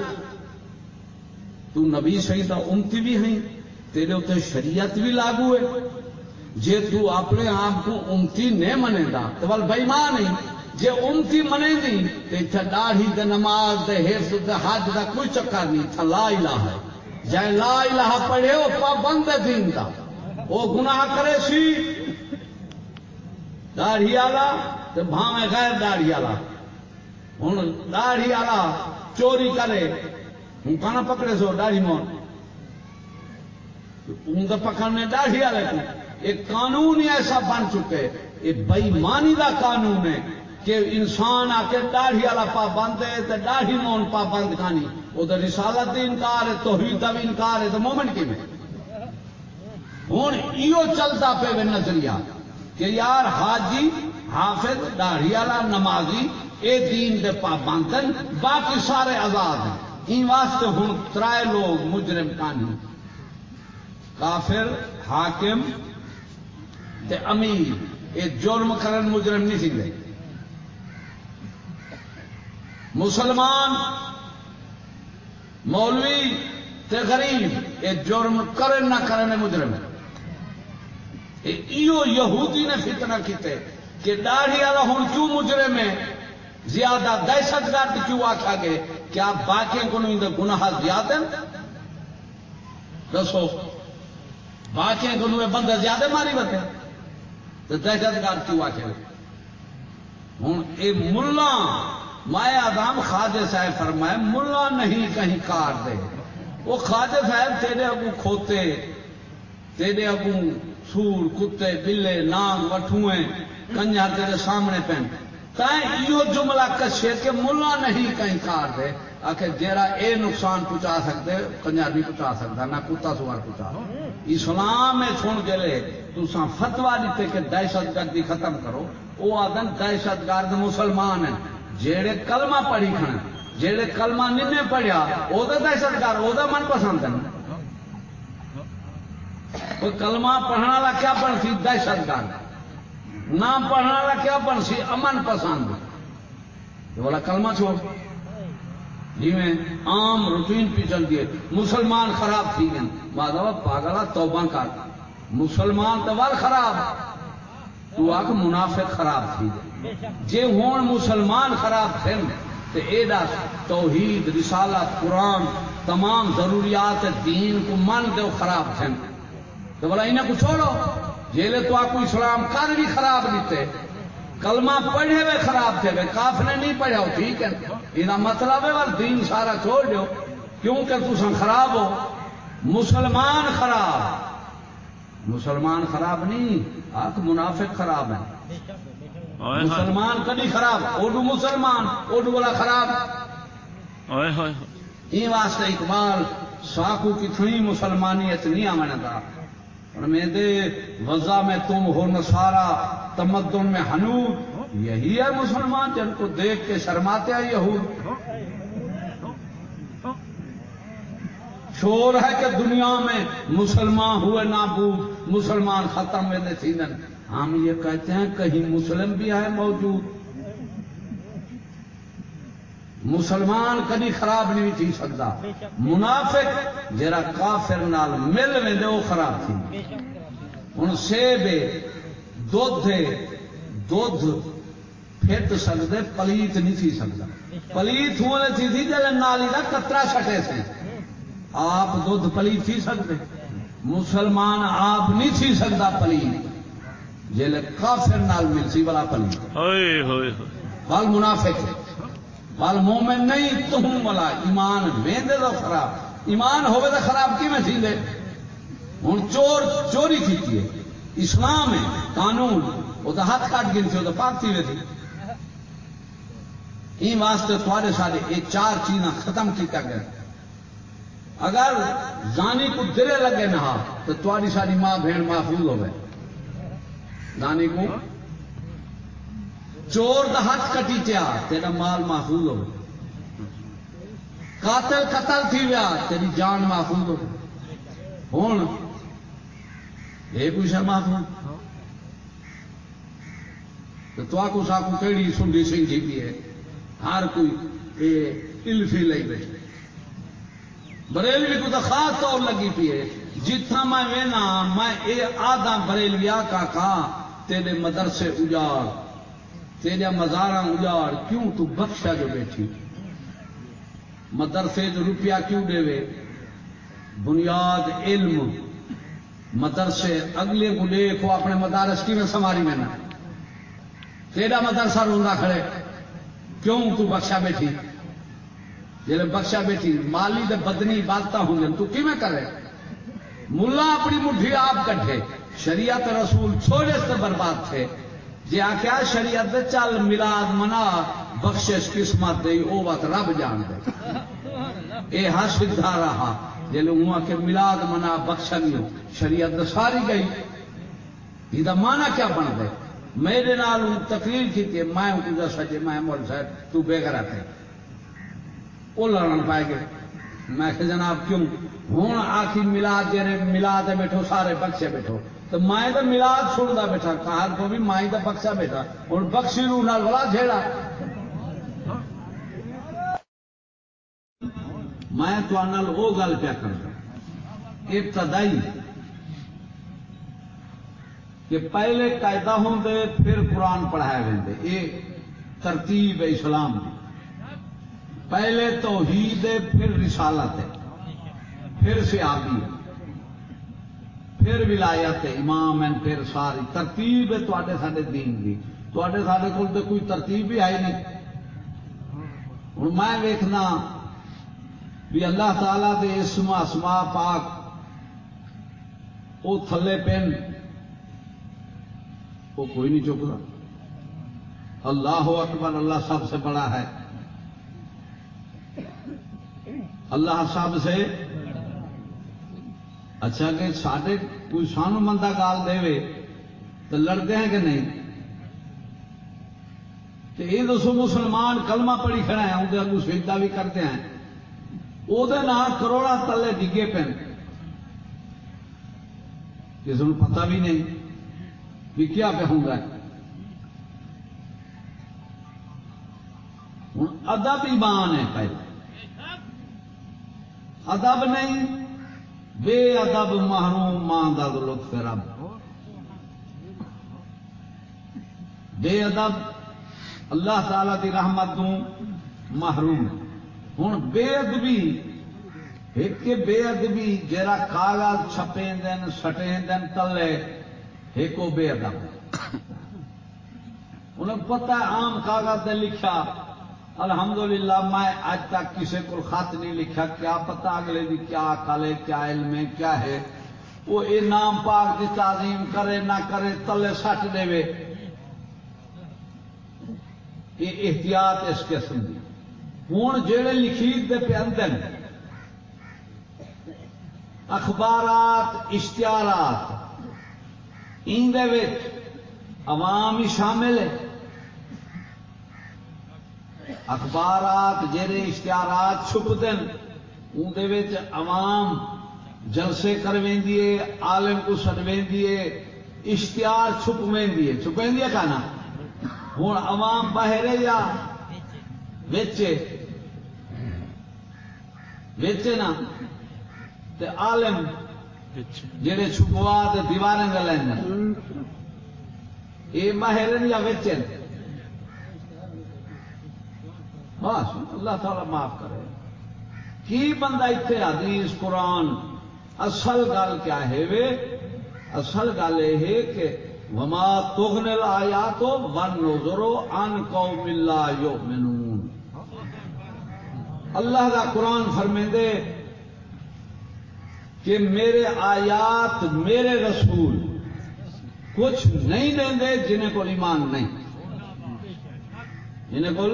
تو نبی شہید امتی بھی ہیں، تیرے اتنے شریعت بھی لاگو ہے۔ جے تو اپنے آپ کو امتی نہیں منے گا تو بل بےمان نہیں جے امتی منے نہیں تو اتنے داڑھی دے نماز دے حفظ دے حج دا کوئی چکر نہیں۔ اتنا لا الہ ہے۔ جائے لا الہ پڑھے وہ پابند دین دا۔ وہ گناہ کرے سی۔ داڑھی والا تو بھاوے غیر داڑھی والا ہوں داڑھی والا چوری کرے۔ ہوں کہنا پکڑے سو داڑھی مون۔ ہوں تو پکڑنے داڑھی والے کو ایک قانون ہی ایسا بن چکے یہ بےمانی کا قانون ہے کہ انسان آ کے داڑھی والا پابند ہے تو داڑھی مون پابند کانی وہ تو رسالت بھی انکار ہے، توحید کا بھی انکار ہے تو مومنٹ کی میں ہوں یہ چلتا پہ وہ نظریہ کہ یار حاجی، حافظ، داڑھی والا، نمازی، اے دین دے پابندن باقی سارے آزاد ہیں۔ ان واسطے ہوں ترائے لوگ مجرم کانی کافر، حاکم تے امیر یہ جرم کرن مجرم نہیں تھی مسلمان، مولوی تے غریب یہ جرم کرن نہ کرنے مجرم ایو یہودی نے فتنہ کیتے کہ داڑھی والا ہوں کیوں مجرم ہے؟ زیادہ دہشت گرد کیوں آخا گے کیا باقی کو نہیں گناہ زیادہ دسو باقی کو بندے زیادہ ماری بتے تو دہشت گرد کیوں آخے ہوں یہ ملا مایا آدام خواجہ صاحب فرمائے، ملا نہیں کہیں کار دے۔ وہ خواجہ صاحب تیرے اگو کھوتے، تیرے اگو سور، کتے، بلے، ناگ وٹوئے کنجا تیرے سامنے پہن۔ تائیں جملہ کشے کہ ملا نہیں کہیں کار دے۔ آخر جیڑا اے نقصان پہنچا سکتے کنجا نہیں پہنچا سکتا نہ کتا سوار پہنچا۔ اسلام میں سن کے لے۔ تو فتوا دیتے کہ دہشت گردی ختم کرو۔ وہ آدم دہشت گرد مسلمان ہیں۔ جیڑے کلمہ پڑھی کھڑے جیڑے کلمہ نہیں پڑھیا وہ دہشت گرد وہ من پسند ہے کلمہ پڑھنے والا کیا بن سی؟ دہشت گرد۔ نہ پڑھنے والا کیا بن سی؟ امن پسند۔ بولا کلمہ چھوڑ۔ جی میں عام روٹین پہ چل دیے مسلمان خراب تھی گئے۔ مادہ پاگلا توبہ کر۔ مسلمان تو وال خراب۔ تو آخ منافق خراب تھی۔ گئے جے ہون مسلمان خراب تھے تو ایڈا توحید، رسالت، قرآن، تمام ضروریات دین کو من دے خراب تھے تو بولا انہیں کو چھوڑو۔ جیلے تو آپ کو اسلام کر بھی خراب دیتے کلمہ پڑھے ہوئے خراب تھے۔ کاف نے نہیں پڑھا ٹھیک ہے۔ یہ مطلب ہے دین سارا چھوڑ دو کیونکہ تم خراب ہو؟ مسلمان خراب۔ مسلمان خراب نہیں آخ منافق خراب ہے مسلمان کبھی خراب اردو مسلمان اردو والا خراب۔ یہ واسطے اقبال ساکو کتنی مسلمانی اتنی آمنے تھا میں دے وضع میں تم ہو نسارا تمدن میں ہنور یہی ہے مسلمان جن کو دیکھ کے شرماتے ہیں یہود۔ شور ہے کہ دنیا میں مسلمان ہوئے نابود۔ مسلمان ختم ہوئے سیزن ہم یہ کہتے ہیں کہیں مسلم بھی ہے موجود۔ مسلمان کبھی خراب نہیں تھی سکتا۔ منافق جرا کافر نال مل وے وہ خراب تھی۔ ہوں سیب دھد دھد پھٹ سکتے پلیت نہیں تھی سکتا۔ پلیت ہونے تھی تھی جل نالی کا کترا سٹے سے آپ دھد پلیت تھی سکتے۔ مسلمان آپ نہیں تھی سکتا پلیت جل کافر نال مل سی والا پلیت بال منافق بال مومن نہیں تم والا۔ ایمان ویندے تو خراب۔ ایمان ہوئے تو خراب کی میں تھی دے ہوں چور چوری کی اسلام ہے قانون۔ وہ تو ہاتھ کاٹ گئی تھی وہ تو پاک تھی تھی واسطے تھوڑے سارے یہ چار چیزاں ختم کیا گیا۔ اگر زانی کو درے لگے نہ ہاں، تو تاری ساری ماں بہن محفوظ ہو گئے زانی کو چور دا ہاتھ کٹی چیا تیرا مال محفوظ ہو قاتل قتل تھی ویا، تیری جان محفوظ ہو ہوں یہ کوئی شر محفوظ تو آکو ساکو کیڑی سنڈی سنگھی بھی ہے؟ ہر کوئی الفی لئی بیٹھے۔ بریلوی کو تو خاص طور لگی پی ہے۔ جتنا میں وینا، میں اے آدھا بریلویا کا کہا تیرے مدرسے اجاڑ تیرا مزارا اجاڑ، کیوں تو بخشا جو بیٹھی؟ مدرسے جو روپیہ کیوں دے وے بنیاد علم۔ مدرسے اگلے کو دیکھو اپنے مدارس کی میں سماری میں نہ تیرا مدرسہ روندا کھڑے، کیوں تو بخشا بیٹھی؟ جی بخشا بیٹھی مالی دے بدنی باتیں ہوں تو کی کرے؟ ملا اپنی مٹھی آپ کٹھے، شریعت رسول چھوڑے سے برباد تھے۔ جی آخیا شریعت چل ملاد منا، بخشش قسمت دئی وہ بات رب جان دے۔ یہ ہر سدھا رہا۔ جی ہوں کہ ملاد منا، بخشا نہیں ہو۔ شریعت ساری گئی۔ یہ مانا کیا بن گئے؟ میرے نال تقریر کی کہ میں سجے میں مول صاحب، تو بے کرا تھے وہ لڑن پائے گئے میں کہ جناب، کیوں؟ ہوں آخی ملا جی ملا دے بیٹھو، سارے بخشے بیٹھو۔ تو میں تو ملاد چھوڑتا بیٹھا کہار کو بھی مائی کا بخشا بیٹھا۔ ہوں بخشی روح نال بڑا جھیڑا۔ میں تنال وہ گل پیا کرتا ابتدائی کہ پہلے قاعدہ ہوں پھر قرآن پڑھائے وے یہ ترتیب ہے اسلام کی پہلے توحید ہے، پھر رسالت ہے، پھر سیابی ہے، پھر ولایت ہے، امام ہے پھر ساری۔ ترتیب ہے تے سارے دین کی تے سارے کول تو کوئی ترتیب بھی آئی نہیں۔ ہوں میں ویکھنا بھی اللہ تعالی دے اسم اسما پاک وہ تھلے پین۔ وہ کوئی نہیں چکتا۔ اللہ اکبر، اللہ سب سے بڑا ہے۔ اللہ سب سے۔ اچھا کہ سارے کوئی سانو بندہ گال دے تو لڑتے ہیں کہ نہیں؟ تو یہ دسو مسلمان کلمہ پڑھی کھڑا ہے اندر اگو سجدہ بھی کرتے ہیں۔ وہ کروڑا تلے ڈگے پین کسی کو پتا بھی نہیں بھی کیا پہ ہوں گا ہوں ادب ایمان ہے پہلے ادب نہیں، بے ادب محروم ماں کا لطف رب۔ بے ادب اللہ تعالی کی رحمت تو محروم۔ ہوں بے ادبی ایک بے ادبی جرا کاغذ چھپے دن سٹے دن تلے ایک وہ بے ادب۔ انہیں پتا عام کاغذ نے لکھا الحمدللہ، میں اج تک کسی کو خط نہیں لکھا، کیا پتا اگلے دی کیا عقل ہے، کیا علم ہے، کیا ہے۔ وہ یہ نام پاک کی تعظیم کرے، نہ کرے، تلے سٹ دے یہ احتیاط اس قسم کی ہوں جہے لکھیت دے پہ اندر۔ اخبارات، اشتہارات۔ عوام ہی شامل ہے۔ اخبارات جہے اشتہارات چھپتے اندر عوام جلسے کروی عالم کو سدوی اشتہار چھپوی چھپوی کہنا ہوں عوام باہر یا ویچے؟ ویچے نا؟ تے عالم جہے چھپوا دیواریں گلیں یہ ماہر یا ویچن؟ بس، اللہ تعالی معاف کرے۔ کی بندہ اتنے حدیث، قرآن، اصل گل کیا ہے وے؟ اصل گل یہ ہے کہ وما تغن آیا تو ون نوزرو ان کو ملا یو اللہ کا قرآن فرمیندے کہ میرے آیات، میرے رسول کچھ نہیں دیں دے جنہیں کو ایمان نہیں۔ جنہیں کو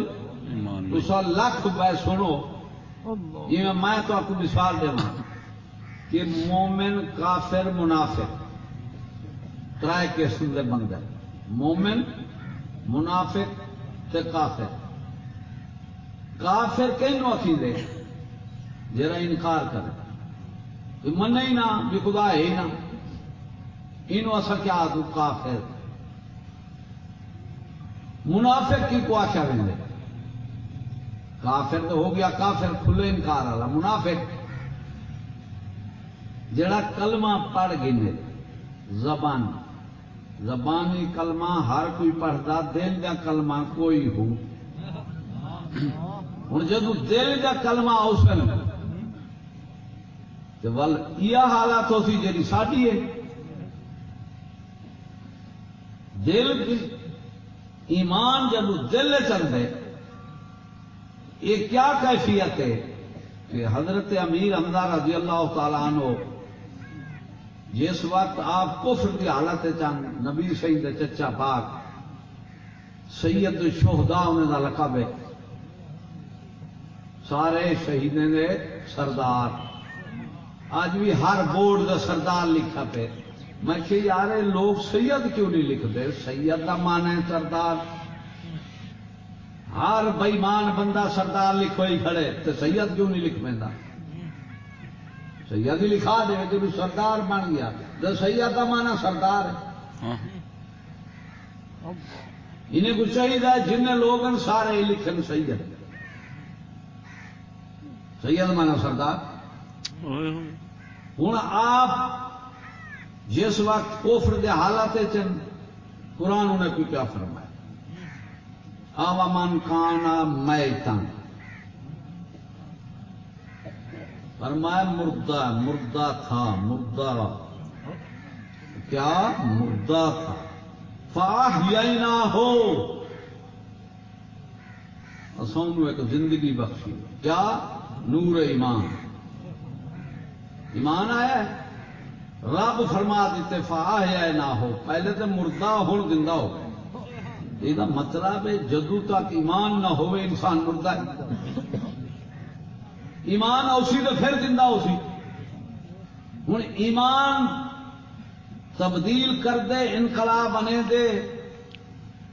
تو لاکھ بہ سنو۔ جی میں تو آپ کو مثال دوں کہ مومن کافر منافق۔ ترائے قسم کے بندے۔ مومن منافق تے کافر۔ کافر کہیں نو عقیدے جرا انکار کرے۔ من ہی نہ بھی خدا ہے ہی نہ۔ یہ اصل کیا کافر۔ منافق کی کو آخیا وے کافر تو ہو گیا، کافر کھلے انکار والا، منافق۔ جڑا کلمہ پڑھ گئے زبان۔ زبانی کلمہ ہر کوئی پڑھتا دل کا کلمہ کوئی ہو۔ ہوں جدو دل کا کلمہ اس ول یہ حالت ہو سی جی ساری ہے۔ دل ایمان جب دل چلتے یہ کیا کیفیت ہے کہ حضرت امیر حمدہ رضی اللہ تعالیٰ عنہ جس وقت آپ کفر کی حالت چند نبی سید چچا پاک سید شہدا انہیں کا لقب ہے۔ سارے شہیدیں دے سردار۔ اج بھی ہر بورڈ کا سردار لکھا پہ۔ میں کہ یار لوگ سید کیوں نہیں لکھتے؟ سید کا مان ہے سردار۔ ہر بئیمان بندہ سردار لکھو ہی کھڑے تو سید کیوں نہیں لکھ پہ سید ہی لکھا دے جب سردار بن گیا۔ تو سید کا مانا سردار ہے۔ ہاں۔ انہیں کو چاہیے جن لوگ ہیں سارے لکھن سید۔ سید مانا سردار۔ ہوں۔ آپ جس وقت کوفر دے حالات چن قرآن انہیں کوئی کیا فرمایا آوا من کانا میتن فرمایا مردہ مردہ تھا مردہ کیا مردہ تھا فاہ نہ ہو اصوں ایک زندگی بخشی کیا نور ایمان ایمان آیا ہے رب فرما دیتے فاہ یا نہ ہو پہلے تو مردہ ہوں زندہ ہو گئے یہ مطلب ہے جدو تک ایمان نہ ہوئے انسان مردہ ہے ایمان اسی تو پھر زندہ ہو سی ہوں ایمان تبدیل کر دے انقلاب بنے دے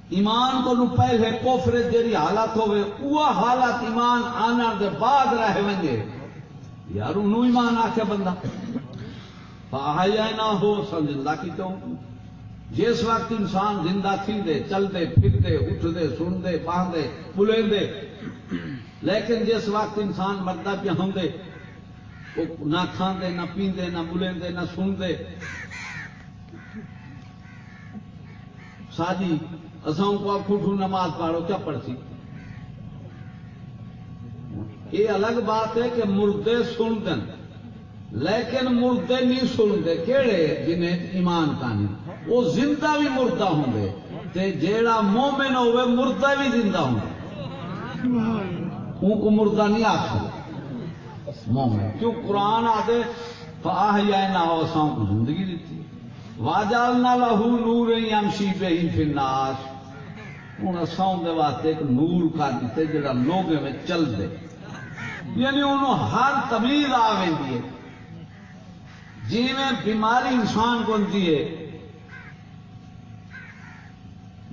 ایمان کو نو پہلے کوفر جیڑی حالت ہوے وہ حالت ایمان آنا دے بعد رہ ونجے یار انہوں ایمان آ کے بندہ پایا نہ ہو سن زندہ کی تو جس وقت انسان زندہ تھی دے چلتے پھرتے، اٹھتے، سنتے باندھے بلے دے لیکن جس وقت انسان مردہ پہ ہوں دے وہ نہ کھاندے، نہ پیندے، نہ بلے نہ سنتے۔ سادی اصاؤں کو کھوٹو نماز پاڑو کیا پڑھتی یہ الگ بات ہے کہ مردے سن دن لیکن مردے نہیں سنتے۔ کہڑے جنہیں ایمان کانی وہ زندہ بھی مردہ ہوں گے۔ تے جیڑا مومن ہوئے، مردہ بھی زندہ ہوں گے۔ ان کو مردہ نہیں آخر مومن، کیوں قرآن آتے؟ فاہ یا نہ ہو ساؤں کو زندگی دیتی۔ واجالنا لہو نور یمشی بے ہی فناس ہوں اصاؤں دے واسطے ایک نور کر دیتے جڑا لوگوں میں چل دے۔ یعنی انہوں ہر تمیز آ ہے۔ جی میں بیماری انسان کو ہے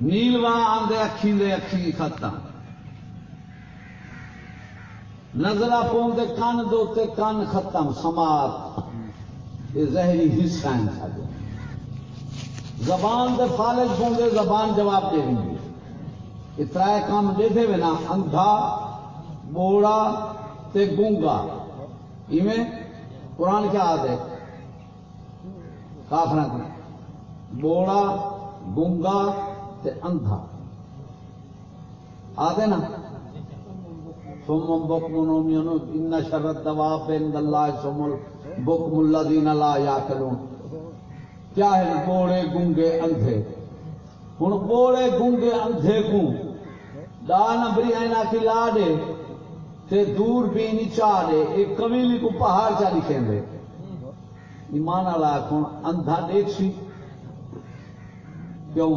نیلوا آدھے اکھی دے اکھی ختم نظرا پون دے کن دے کن ختم سماعت۔ یہ زہری حصہ ہیں سارے زبان دے فالج پون دے زبان جواب دے دیں یہ ترائے کام دے دے نا، اندھا، بوڑا تے گونگا۔ ایویں قرآن کیا آدھے کافر بوڑا، گونگا تے اندھا۔ آدھے نا؟ سوم بک منو ان شرط دوا بین اللہ سومل بک ملا دین لا یا کروں کیا ہے؟ بوڑے گونگے اندھے۔ ہوں بوڑے گونگے اندھے کو دان بری اینا کی لا دے تے دور بھی نہیں چاہ دے ایک کبیلی کو پہاڑ چا لکھیں دے ایمان والا کون اندھا دیکھ سی؟ کیوں؟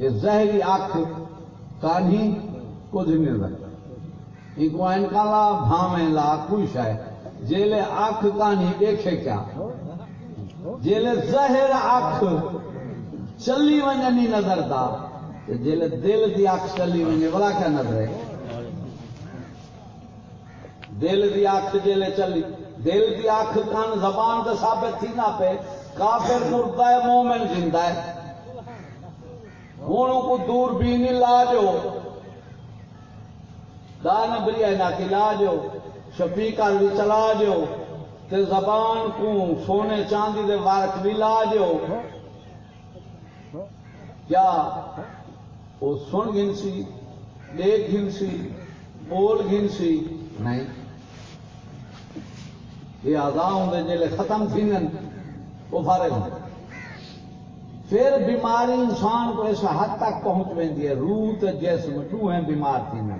یہ زہری اکھ کانی کچھ نہیں رکھ۔ ایک این کالا بھاویں لا کچھ ہے جیلے اکھ کانی دیکھے کیا؟ جیلے زہر اکھ چلی ونجے نہیں نظر دا۔ جیلے دل دی اکھ چلی ونجے بلا کیا نظر ہے؟ دل دی اکھ جیلے چلی۔ دل دی اکھ کان زبان تے ثابت تھی نہ پے۔ کافر مردہ ہے مومن زندہ ہے۔ ہوں کو دور بھی نہیں لا جو دان بری نہ لا جو شفیقہ بھی چلا جو تے زبان کو سونے چاندی دے وارک بھی لا جو کیا وہ سن گن سی دیکھ گن سی بول گن سی۔ نہیں۔ یہ آزاد ہوں جلے ختم تھی وہ فارغ ہوں۔ پھر بیماری انسان کو اس حد تک پہنچ وی ہے روح جسم ٹو بیمار تھی میں۔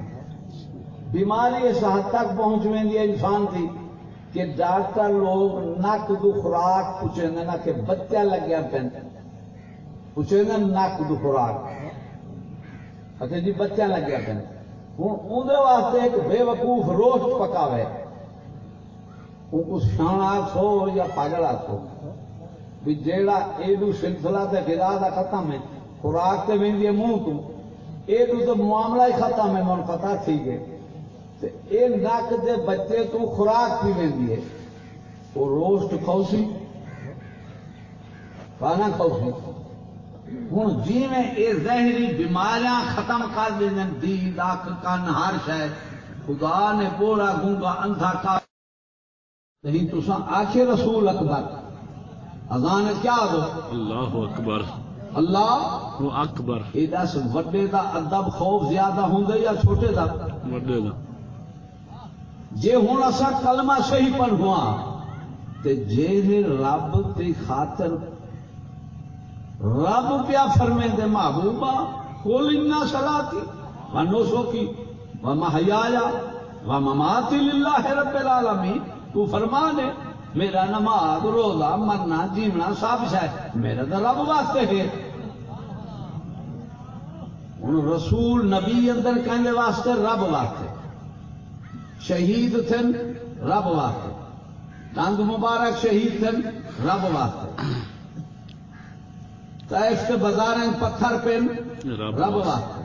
بیماری اس حد تک پہنچ وی ہے انسان کی کہ ڈاکٹر لوگ نک دو خوراک پوچھیں نہ کہ بچہ لگیا پین پوچھیں گے نک دو خوراک۔ اچھا جی بچہ لگیا پین ہوں اندر واسطے ایک بے وقوف روسٹ پکاوے اس شان سو یا پاگل سو۔ بھی جیڑا ایڈو سلسلہ تے گدا دا ختم ہے، خوراک تے ویندی ہے منہ تو ایڈو تو معاملہ ہی ختم ہے من پتا تھی گئے تے اے نک دے بچے تو خوراک پی ویندی ہے۔ وہ روسٹ کھوسی، کھانا کھاؤ سی ہوں جی میں یہ زہری بیماریاں ختم کر دیں دید اک کن، ہر شہ خدا نے بوڑا گونگا اندھا کا نہیں تو آخے رسول اکبر اذان کیا دو؟ اللہ اکبر۔ اللہ؟ وہ اکبر۔ یہ دس وڈے دا ادب خوف زیادہ ہوں یا چھوٹے دا؟ وڈے دا۔ جے ہوں اصا کلمہ صحیح پڑھوا تے جے رب تی خاطر رب پیا فرمے دے محبوبہ کول انا سلاتی و نوسو کی و محیایا و مماتی للہ رب العالمین۔ تو فرما دے میرا نماز روزہ مرنا جیونا سب شاید میرا تو رب واسطے ہے۔ ہوں رسول نبی اندر کہنے واسطے رب واسطے۔ شہید تھن رب واسطے۔ دند مبارک شہید تھن رب واسطے۔ طائف کے بازار پتھر پین رب رب واسطے۔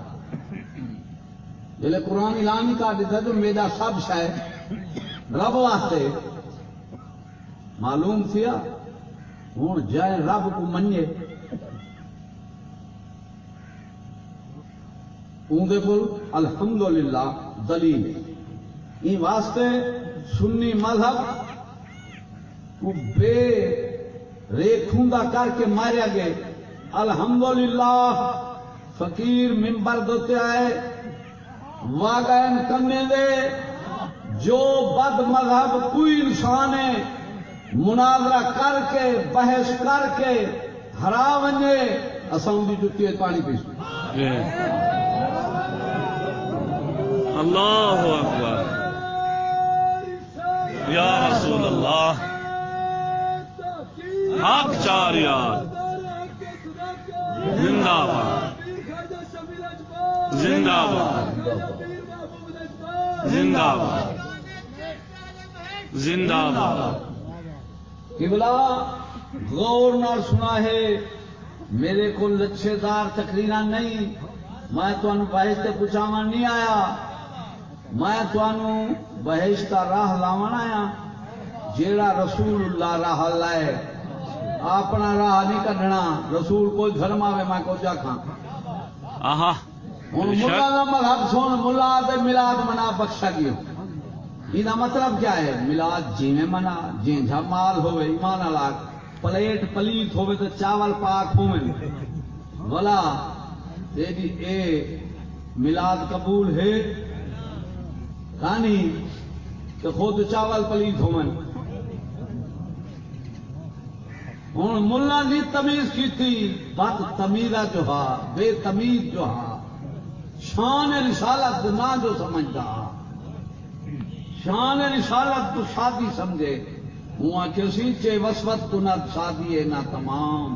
جلے قرآن اعلان ہی کر دیتا تو میرا سب شاید رب واسطے۔ معلوم تھیا ہوں جائے رب کو منجے اندر کو الحمدللہ، دلیل۔ این واسطے سنی مذہب کو بے ریکھوندا کر کے ماریا گئے الحمدللہ، فقیر ممبر دوتے آئے واگین کرنے دے۔ جو بد مذہب کوئی انسان ہے مناظرہ کر کے بحث کر کے ہرا ونجے اساں دی جُتی پانی پیسو اللہ اکبر۔ یا رسول اللہ۔ حق چار یار۔ زندہ باد۔ زندہ باد۔ زندہ باد۔ زندہ باد۔ قبلہ غور نال سنا ہے میرے کو لچھے دار تقریر نہیں میں تمہیں بحث سے پوچھاوا نہیں آیا۔ میں تمہوں بحث کا راہ لاون آیا جیڑا رسول اللہ راہ لائے۔ اپنا راہ نہیں کڈنا رسول کوئی دھرم آوے میں کو آخا ہوں ملا کا مذہب سن ملا ملاد منا بخشا گیو۔ یہ مطلب کیا ہے؟ ملاد جی میں منا جی جا مال ہوئے ایمان پلیٹ پلیت ہوئے تو چاول پاک ہوئے بلا تیری اے ملاد قبول ہے؟ کہانی کہ خود چاول پلیت ہوئے ہوں ملا دی تمیز کی تھی بد تمیزہ جو ہا بے تمیز جو ہا شان رسالت نہ جو سمجھتا شان رسالت تو شادی سمجھے۔ ہوں کسی چے وسوت کو نہ شادی ہے نہ تمام۔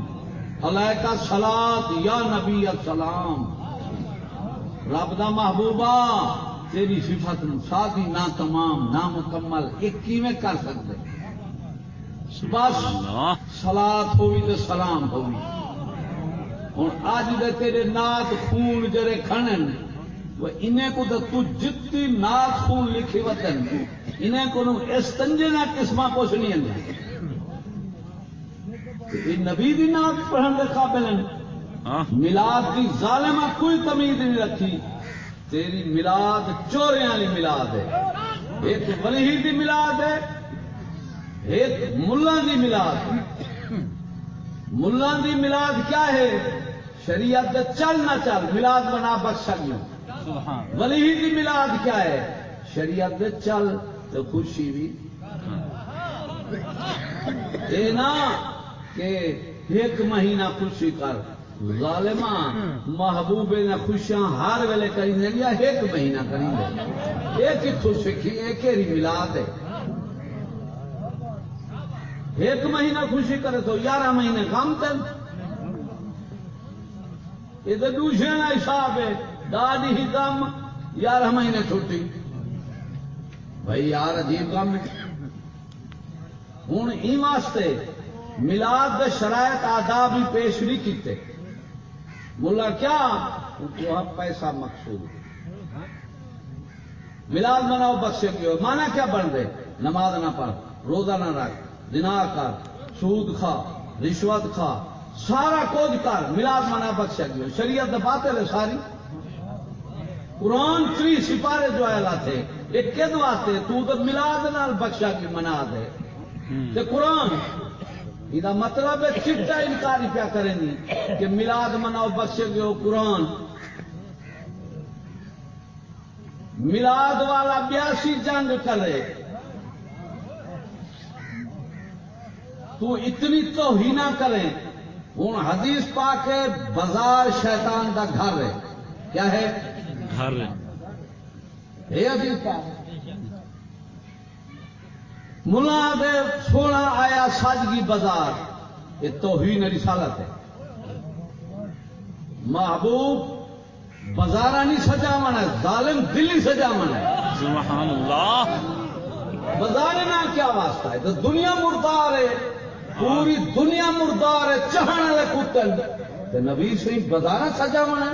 علیکہ سلاد یا نبی السلام۔ رب دا محبوبہ تیری صفت شادی نہ تمام نہ مکمل ایک کیویں کر سکتے؟ بس سلاد ہوئی تو سلام ہوئی۔ ہوں اج دے تیرے نات خون جڑے کھنن وہ انہیں کو تو جتنی نات خون لکھی وطن انہیں کو اس تنجے نہ قسمہ پوچھنی ہے۔ یہ نبی دی نات پڑھن دے قابل ہیں۔ ہاں۔ ملاد کی ظالمہ کوئی تمیز نہیں رکھی۔ تیری ملاد چورے والی ملاد ہے۔ ایک ولی دی ملاد ہے۔ ایک ملا دی ملاد ملا دی ملاد کیا ہے؟ شریعت چل نہ چل ملاد بنا گیا ہاں۔ ولی دی ملاد کیا ہے؟ شریعت دے چل تو خوشی بھی۔ اے نا، کہ ایک مہینہ خوشی کر۔ ظالما محبوبے نے خوشیاں ہر ویلے کریں دیں یا ایک مہینہ کریں گے ایک ہی خوش سکھی ایک ہی ملاد ہے۔ ایک مہینہ خوشی کرے تو گیارہ مہینے کام کر یہ تو دوسرے حساب ہے۔ دادی ہی کام گیارہ مہینے چھٹی بھائی یار عجیب کام ہے ہوں ای واسطے ملاد دے شرائط آداب بھی پیش نہیں کیتے۔ ملا کیا؟ پیسہ مقصود۔ ملاد مناؤ بخشے کی مانا کیا بن دے؟ نماز نہ پڑھ، روزہ نہ رکھ دینار کر، سود کھا، رشوت کھا، سارا کچھ کر۔ ملاد منا بخشا گیا شریعت باطل ہے ساری۔ قرآن تری سپارے جو آئے تھے یہ کد واسطے تو تو ملاد نال بخشا کی منا دے۔ تے قرآن یہ مطلب ہے چٹا انکاری پیا کریں گی کہ ملاد مناؤ بخشے گئے قرآن۔ ملاد والا بیاسی جنگ کرے۔ تو اتنی تو ہی نہ کرے۔ ہوں حدیث پا کے بازار شیطان کا گھر ہے۔ کیا ہے؟ گھر ملا دے سونا آیا ساجگی بازار یہ تو ہی نری سالت ہے محبوب بازار نہیں سجا ہے ظالم دلی سجا ہے سبحان اللہ بازار نہ کیا واسطہ ہے؟ تو دنیا مردار ہے پوری دنیا مردار ہے چہن والے کتن نبی سی بازار سجا ہے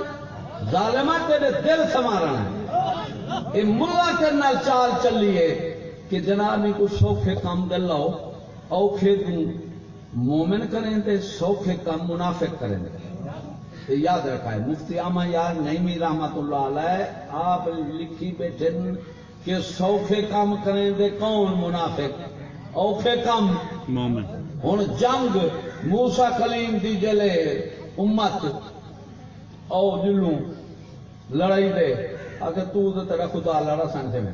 ظالما تیرے دل سمارنا ہے۔ یہ ملا کے نال چال چلیے کہ جناب کو سوکھے کام دل لاؤ اوکھے تم مومن کریں تے سوکھے کام منافق کریں تے یاد رکھا ہے مفتی آما یار نہیں رحمت اللہ علیہ آپ لکھی بیٹھے کہ سوکھے کام کریں دے کون منافق؟ اوکھے کام۔ مومن۔ ہوں جنگ موسا کلیم دی جلے امت او جلو لڑائی دے۔ اگر تو تو تیرا خدا لڑا سمجھے میں۔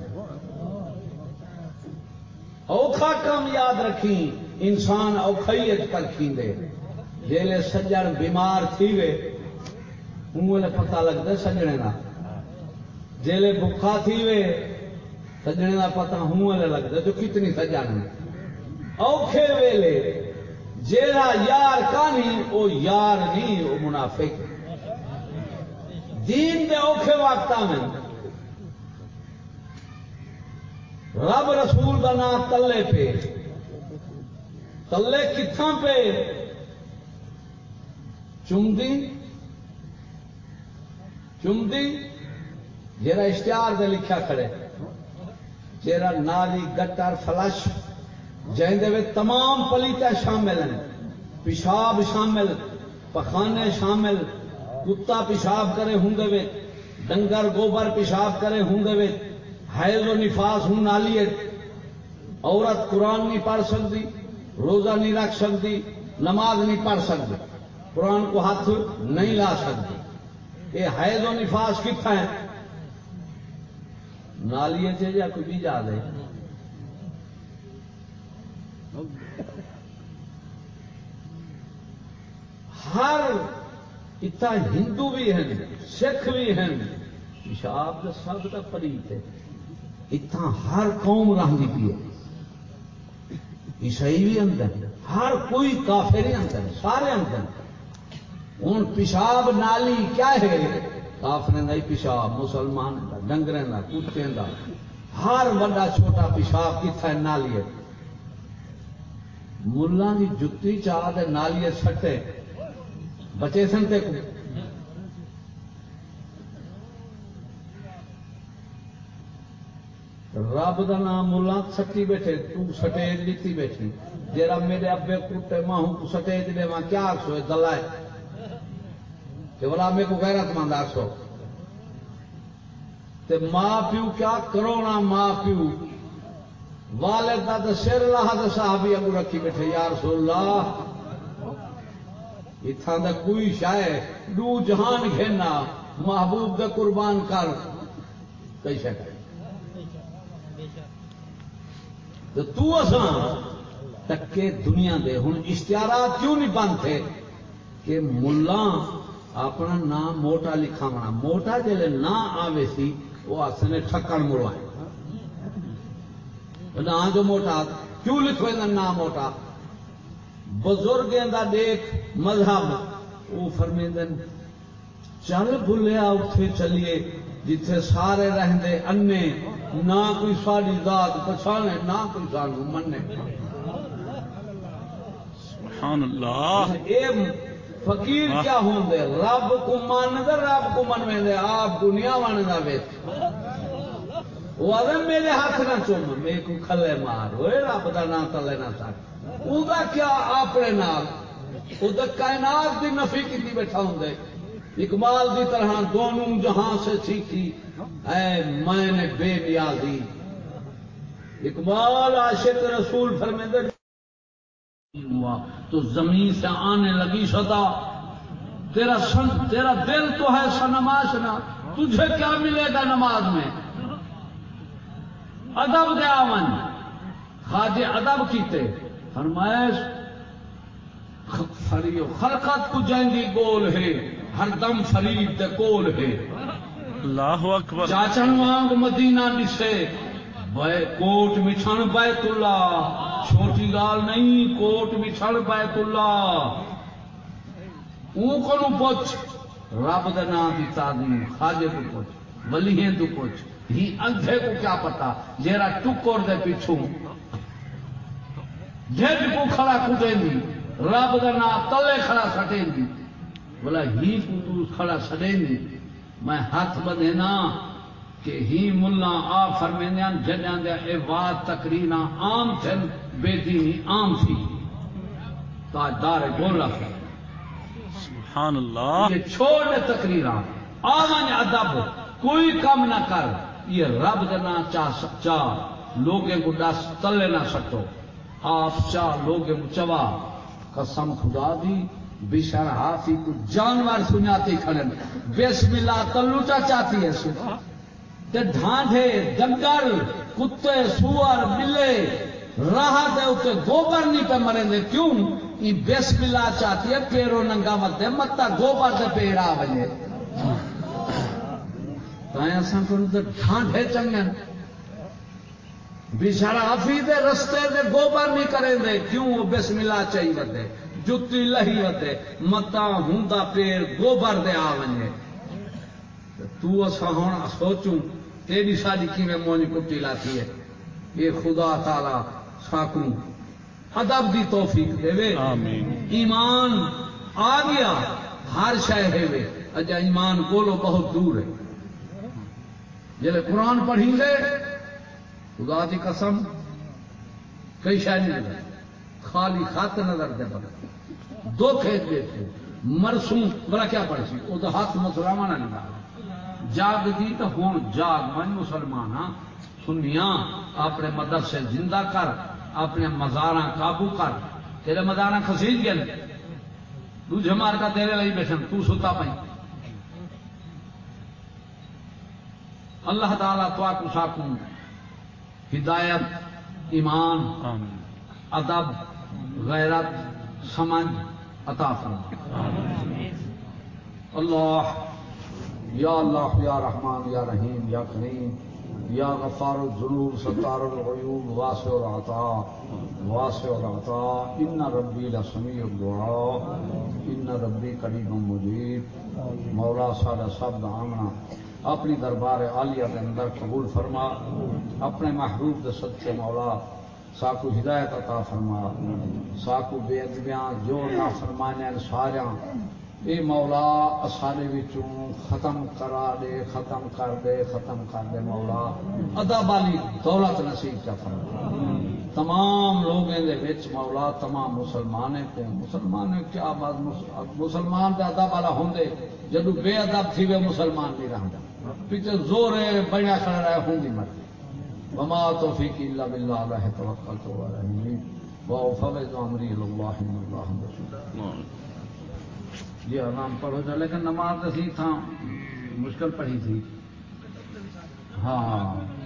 اوکھا کام یاد رکھی انسان اوکھائی پرکھی دے۔ جیلے سجن بیمار تھی وے، انہوں پتہ لگتا سجنے کا جیلے بکھا تھی وے، سجنے کا پتا ہوں لگتا جو کتنی سجن اوکھے ویلے جیڑا یار کہانی وہ یار نہیں وہ منافق۔ دین دے اوکھے وقت میں۔ رب رسول دا نام تلے پہ۔ تلے کتھاں پہ۔ چمدی۔ چمدی۔ جرا اشتہار دے لکھا کھڑے۔ جرا نالی، گٹر، فلش۔ جہاں تمام پلیتا شامل ہیں۔ پیشاب شامل، پخانے شامل۔ کتا پیشاب کرے ہوں دے ڈنگر گوبر پیشاب کرے ہوں دے حیض و نفاس ہوں نالی عورت قرآن نہیں پڑھ سکتی، روزہ نہیں رکھ سکتی، نماز نہیں پڑھ سکتی۔ قرآن کو ہاتھ نہیں لا سکتی۔ یہ حیض و نفاس کتنا ہے؟ نالیے سے یا کوئی بھی جا دے۔ ہر اتنا ہندو بھی ہیں، سکھ بھی ہیں۔ پیشاب کا سب کا پریت ہے۔ اتنا ہر قوم رہی پی ہے۔ عیسائی بھی اندر ہر کوئی کافر ہی اندر سارے اندر ہوں پیشاب نالی کیا ہے؟ کافر کا پیشاب، مسلمان کا ڈنگر کا کتے کا ہر بڑا چھوٹا پیشاب کتنا نالی ہے۔ ملا کی جتی چاہ نالی سٹے۔ بچے سن تے رب دا نام ملا سٹی بیٹھے، تو سٹیج لیتی بیٹھی۔ جرا میرے ابے کٹے ماہوں کو سٹیج دے ماں کیا سو دلائے۔ کہ بلا میرے کو غیرت مند سو تے ماں پیو کیا کرونا ماں پیو۔ والد دا تو سر لاہ تو صحابی اگو رکھی بیٹھے، یا رسول اللہ۔ اتھان دا کوئی شاید دو جہان گھینا محبوب دا قربان کر۔ کئی شاید تو تو اساں تکے دنیا دے ہوں اشتہارات کیوں نہیں بند تھے؟ کہ ملا اپنا نام موٹا لکھا ہونا موٹا جلے نہ آوے سی وہ آس نے ٹھکن مڑوائے نہ جو موٹا، کیوں لکھوے نام موٹا؟ بزرگ دا دیکھ مذہب۔ وہ فرمیندن چل بلیا اتے چلیے جتھے سارے رہندے انے نہ کوئی ساری ذات پچھانے نہ کوئی سانو منے سبحان اللہ اے فقیر کیا ہوں دے رب کو مان دے رب کو من دے آپ دنیا مان دا ویچ وہ میرے ہاتھ نہ چوم میرے کو کھلے مار۔ ہوئے رب دا نام تلے نہ سک وہ کیا اپنے نال؟ ادھر کائنات کی نفی کی بیٹھا ہوں اقبال دی طرح دونوں جہاں سے سیکھی۔ اے میں نے بے نیازی۔ اقبال عاشق رسول فرمیندے ہوا، تو زمین سے آنے لگی صدا۔ تیرا سن، تیرا دل تو ہے سنماش نا تجھے کیا ملے گا نماز میں؟ ادب دے آمن۔ خواجے ادب کیتے۔ فرمائش فریو خلقت کو جائیں گول ہے ہر دم فرید دے کول ہے۔ اللہ اکبر۔ چاچن وانگ مدینہ نسے بے کوٹ مچھن بیت اللہ۔ چھوٹی گال نہیں کوٹ مچھن بیت اللہ۔ اون کو پوچھ رب دے نام کی تعظیم خاجے تو پوچھ ولیہیں تو پوچھ۔ ہی اندھے کو کیا پتا جیرا ٹکر دے پیچھوں۔ جج کو کھڑا کٹیں دی رب دا نام تلے کھڑا سٹیں دی بولا ہی کو تو کھڑا سٹیں دی میں ہاتھ بدے نا کہ ہی ملا آ فرمیندیاں ججاں دے اے وات تقرینا عام تھن بے دینی عام تھی۔ تاجدار گولا سبحان اللہ۔ یہ چھوڑ دے تقریرا۔ آمن ادب کوئی کم نہ کر۔ یہ رب دنا چاہ چاہ لوگے کو ڈس تلے نہ سٹو۔ آپ چاہ لوگے کو چوا قسم خدا دی بشر ہافی کو جانور سناتی کھڑن۔ بسم اللہ تلوٹا چاہتی ہے سن تے ڈھانڈے جنگل کتے سور بلے راہ دے اتنے گوبر نہیں پہ مرے دے۔ کیوں؟ یہ بسم اللہ چاہتی ہے، پیرو ننگا مت متا گوبر دے پیڑ آ وجے اساں کو ڈھانڈے چنگن۔ بشرافی دے رستے دے گوبر نہیں کریں دے کیوں؟ وہ بسم اللہ چاہیے ودے جتی لہی ودے متا ہوندا پیر گوبر دے آ وجے تو اسا ہوں سوچوں تیری شادی کی میں مونی کٹی لاتی ہے؟ یہ خدا تعالی ساکوں ادب دی توفیق دے۔ وے ایمان آ گیا ہر شہ ہے وے۔ اجا ایمان کولو بہت دور ہے۔ جلے قرآن پڑھیں گے خدا دی قسم، کئی شہ نہیں نظر خالی خط نظر دے پر دو کھیت دیکھو مرسوں بڑا کیا پڑھ سی؟ وہ تو ہاتھ مسلمان نہیں جاگ دی تو ہوں جاگ من مسلمان سنیا اپنے مدرسے زندہ کر، اپنے مزار قابو کر۔ تیرے مزار خسیج گئے تجھے مار کا تیرے لائی بیٹھن تو ستا پائی اللہ تعالیٰ تو کو ساکوں۔ ہدایت ایمان ادب غیرت سمجھ عطا فرما۔ اللہ یا اللہ یا رحمان یا رحیم یا کریم یا غفار الذنوب ستار الغیوب واسع العطاء واسع العطاء ان ربی لسمیع الدعاء ان ربی قریب مجیب مولا سارا سب آمنا اپنی دربار عالیہ کے اندر قبول فرما، اپنے محبوب کے صدقے مولا، ساکو ہدایت عطا فرما۔ ساکو بے ادبیاں، جو نہ فرمانے سارا اے مولا اسارے وچوں ختم کرا دے، ختم کر دے، ختم کر دے مولا۔ ادا بالی دولت نصیب کا فرما۔ تمام لوگوں دے وچ مولا، تمام مسلمانے کو مسلمان کیا بات مسلمان دے ادب والا ہوندے جدو بے ادب تھی وے مسلمان نہیں رہندا پیچھے زور ہے بڑا کھڑا رہا گی مرضی۔ وما توفیق الا بالله علیہ توکلت و علیہ وافوض امری الی اللہ اللہ رسول یہ آرام پڑھو جو لیکن نماز نصیب تھا، مشکل پڑھی تھی۔ ہاں۔